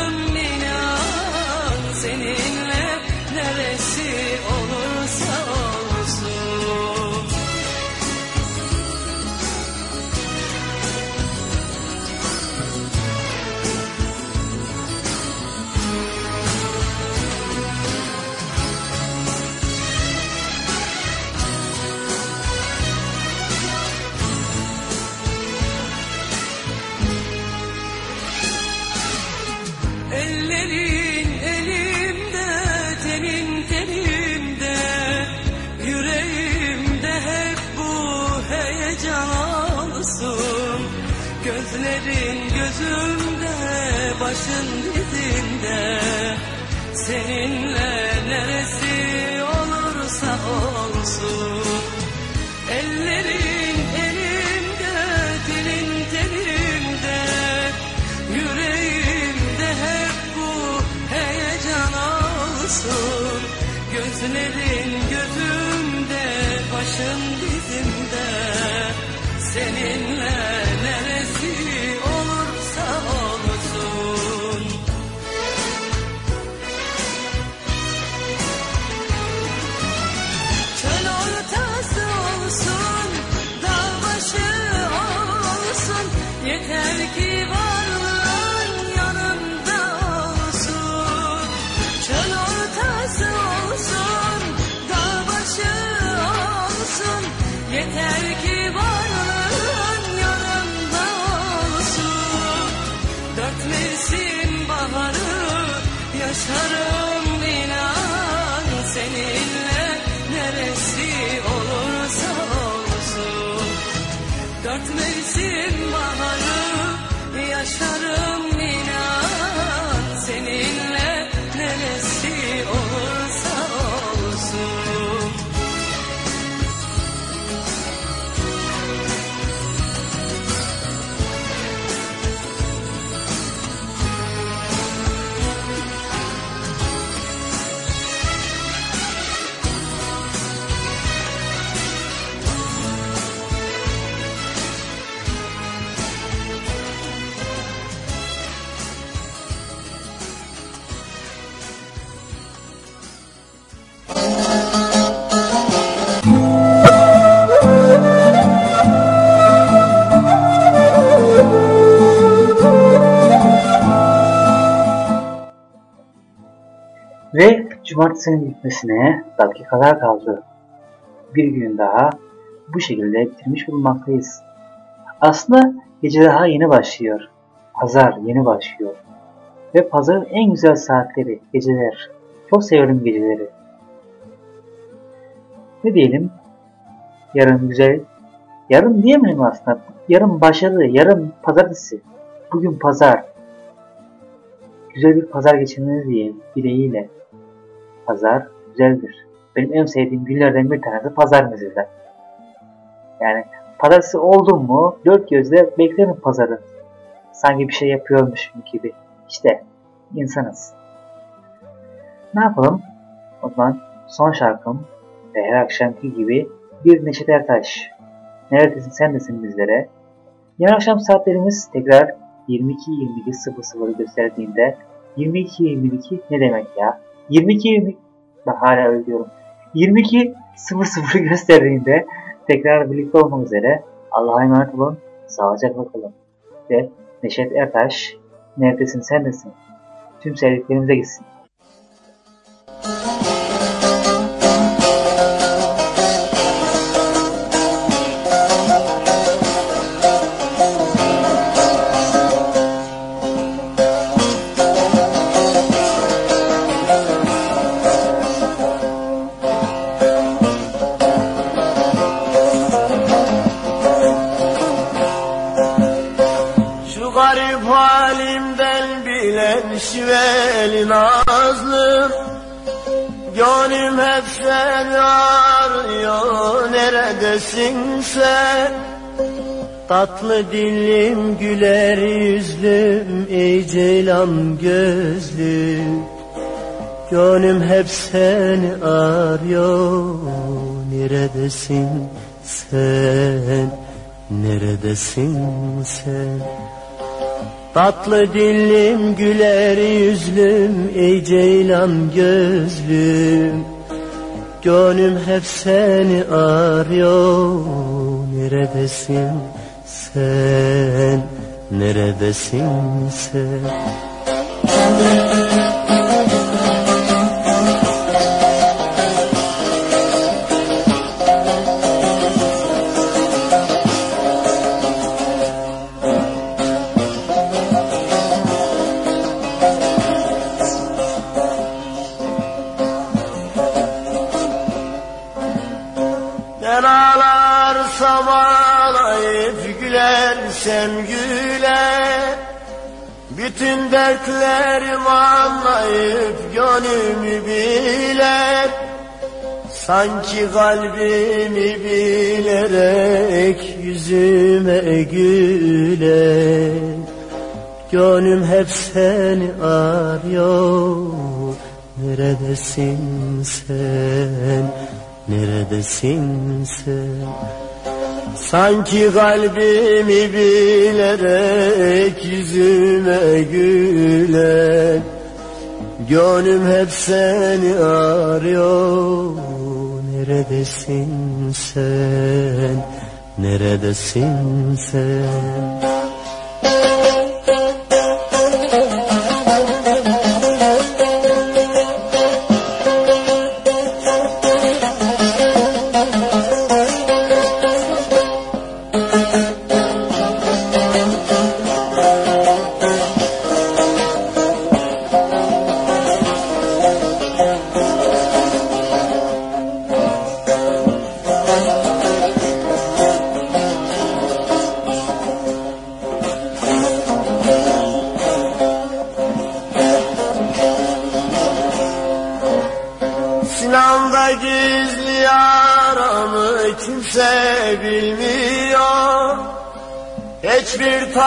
baharı yaşarım Cumartesinin bitmesine dakikalar kaldı. Bir gün daha bu şekilde bitirmiş bulunmaktayız. Aslında gece daha yeni başlıyor. Pazar yeni başlıyor. Ve pazarın en güzel saatleri, geceler. Çok seviyorum geceleri. Ne diyelim? Yarın güzel. Yarın diyemedim aslında. Yarın başladı. Yarın pazartesi. Bugün pazar. Güzel bir pazar geçirmeniz diye dileğiyle. Pazar güzeldir. Benim en sevdiğim günlerden bir tanesi pazar mesela. Yani pazartesi oldu mu dört gözle beklerim pazarı. Sanki bir şey yapıyormuşum gibi. İşte insanız. Ne yapalım? O zaman son şarkım ve her akşamki gibi bir Neşet Ertaş. Neredesin sen desin bizlere. Yarın akşam saatlerimiz tekrar 22-22.00 gösterdiğinde 22-22 ne demek ya? 22-20 ben hala ölüyorum. 22.00 gösterdiğinde tekrar birlikte olmak üzere Allah'a emanet olun. Sağlıcakla kalın. Ve Neşet Ertaş neredesin sen desin. Tüm sevdiklerimize gitsin. Seni arıyor Neredesin sen? Tatlı dilim güler yüzlüm Ey ceylan gözlüm. Gönlüm hep seni arıyor Neredesin sen? Neredesin sen? Tatlı dilim güler yüzlüm Ey ceylan gözlüm Gönlüm hep seni arıyor. Neredesin sen? Neredesin sen gülersem güler Bütün dertlerimi anlayıp gönlümü biler Sanki kalbimi bilerek yüzüme güler Gönlüm hep seni arıyor Neredesin sen Neredesin sen Sanki kalbimi bilerek yüzüme gülen Gönlüm hep seni arıyor. Neredesin sen? Neredesin sen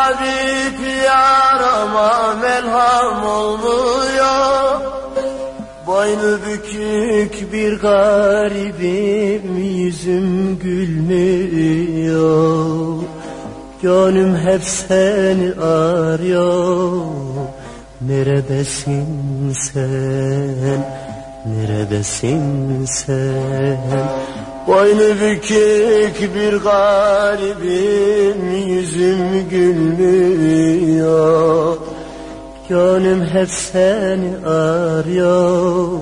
Tabip yarama melham olmuyor. Boynu bükük bir garibim yüzüm gülmüyor. Gönlüm hep seni arıyor. Neredesin sen? Neredesin sen Boynu bükük bir garibim Yüzüm gülmüyor. Gönlüm hep seni arıyor.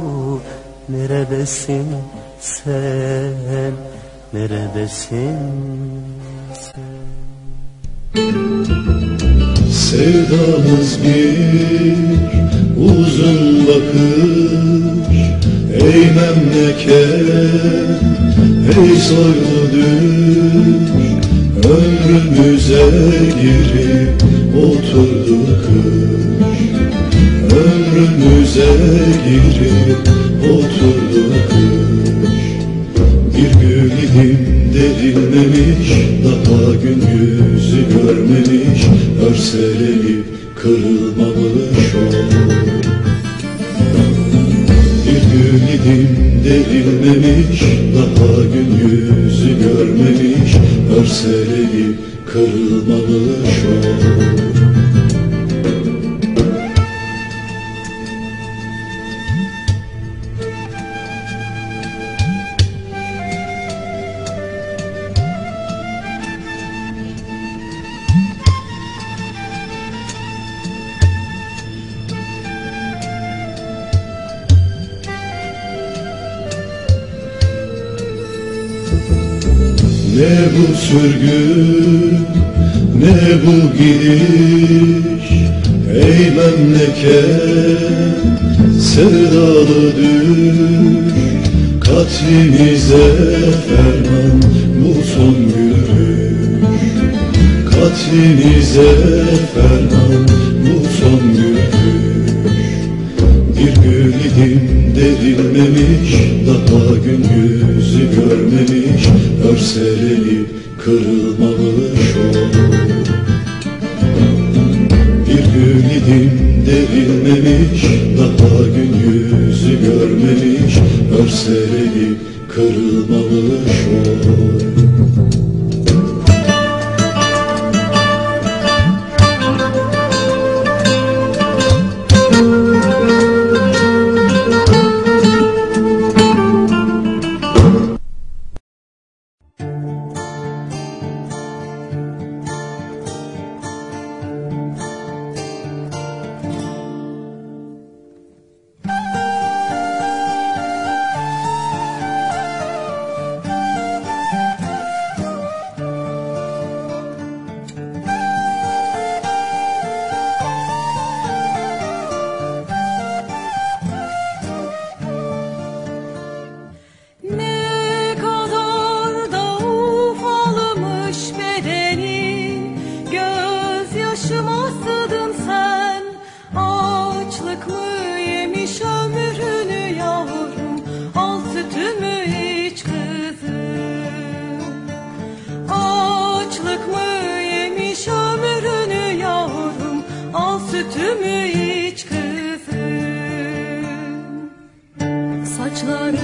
Neredesin sen? Neredesin sen? Sevdamız bir uzun bakış. Ey memleket, ey düş Ömrümüze girip oturdu kış Ömrümüze girip oturdu kış Bir gül idim derilmemiş Daha gün yüzü görmemiş Örselenip kırılmamış o Bir gül idim derilmemiş Daha gün yüzü görmemiş Örselenip kırılmamış. o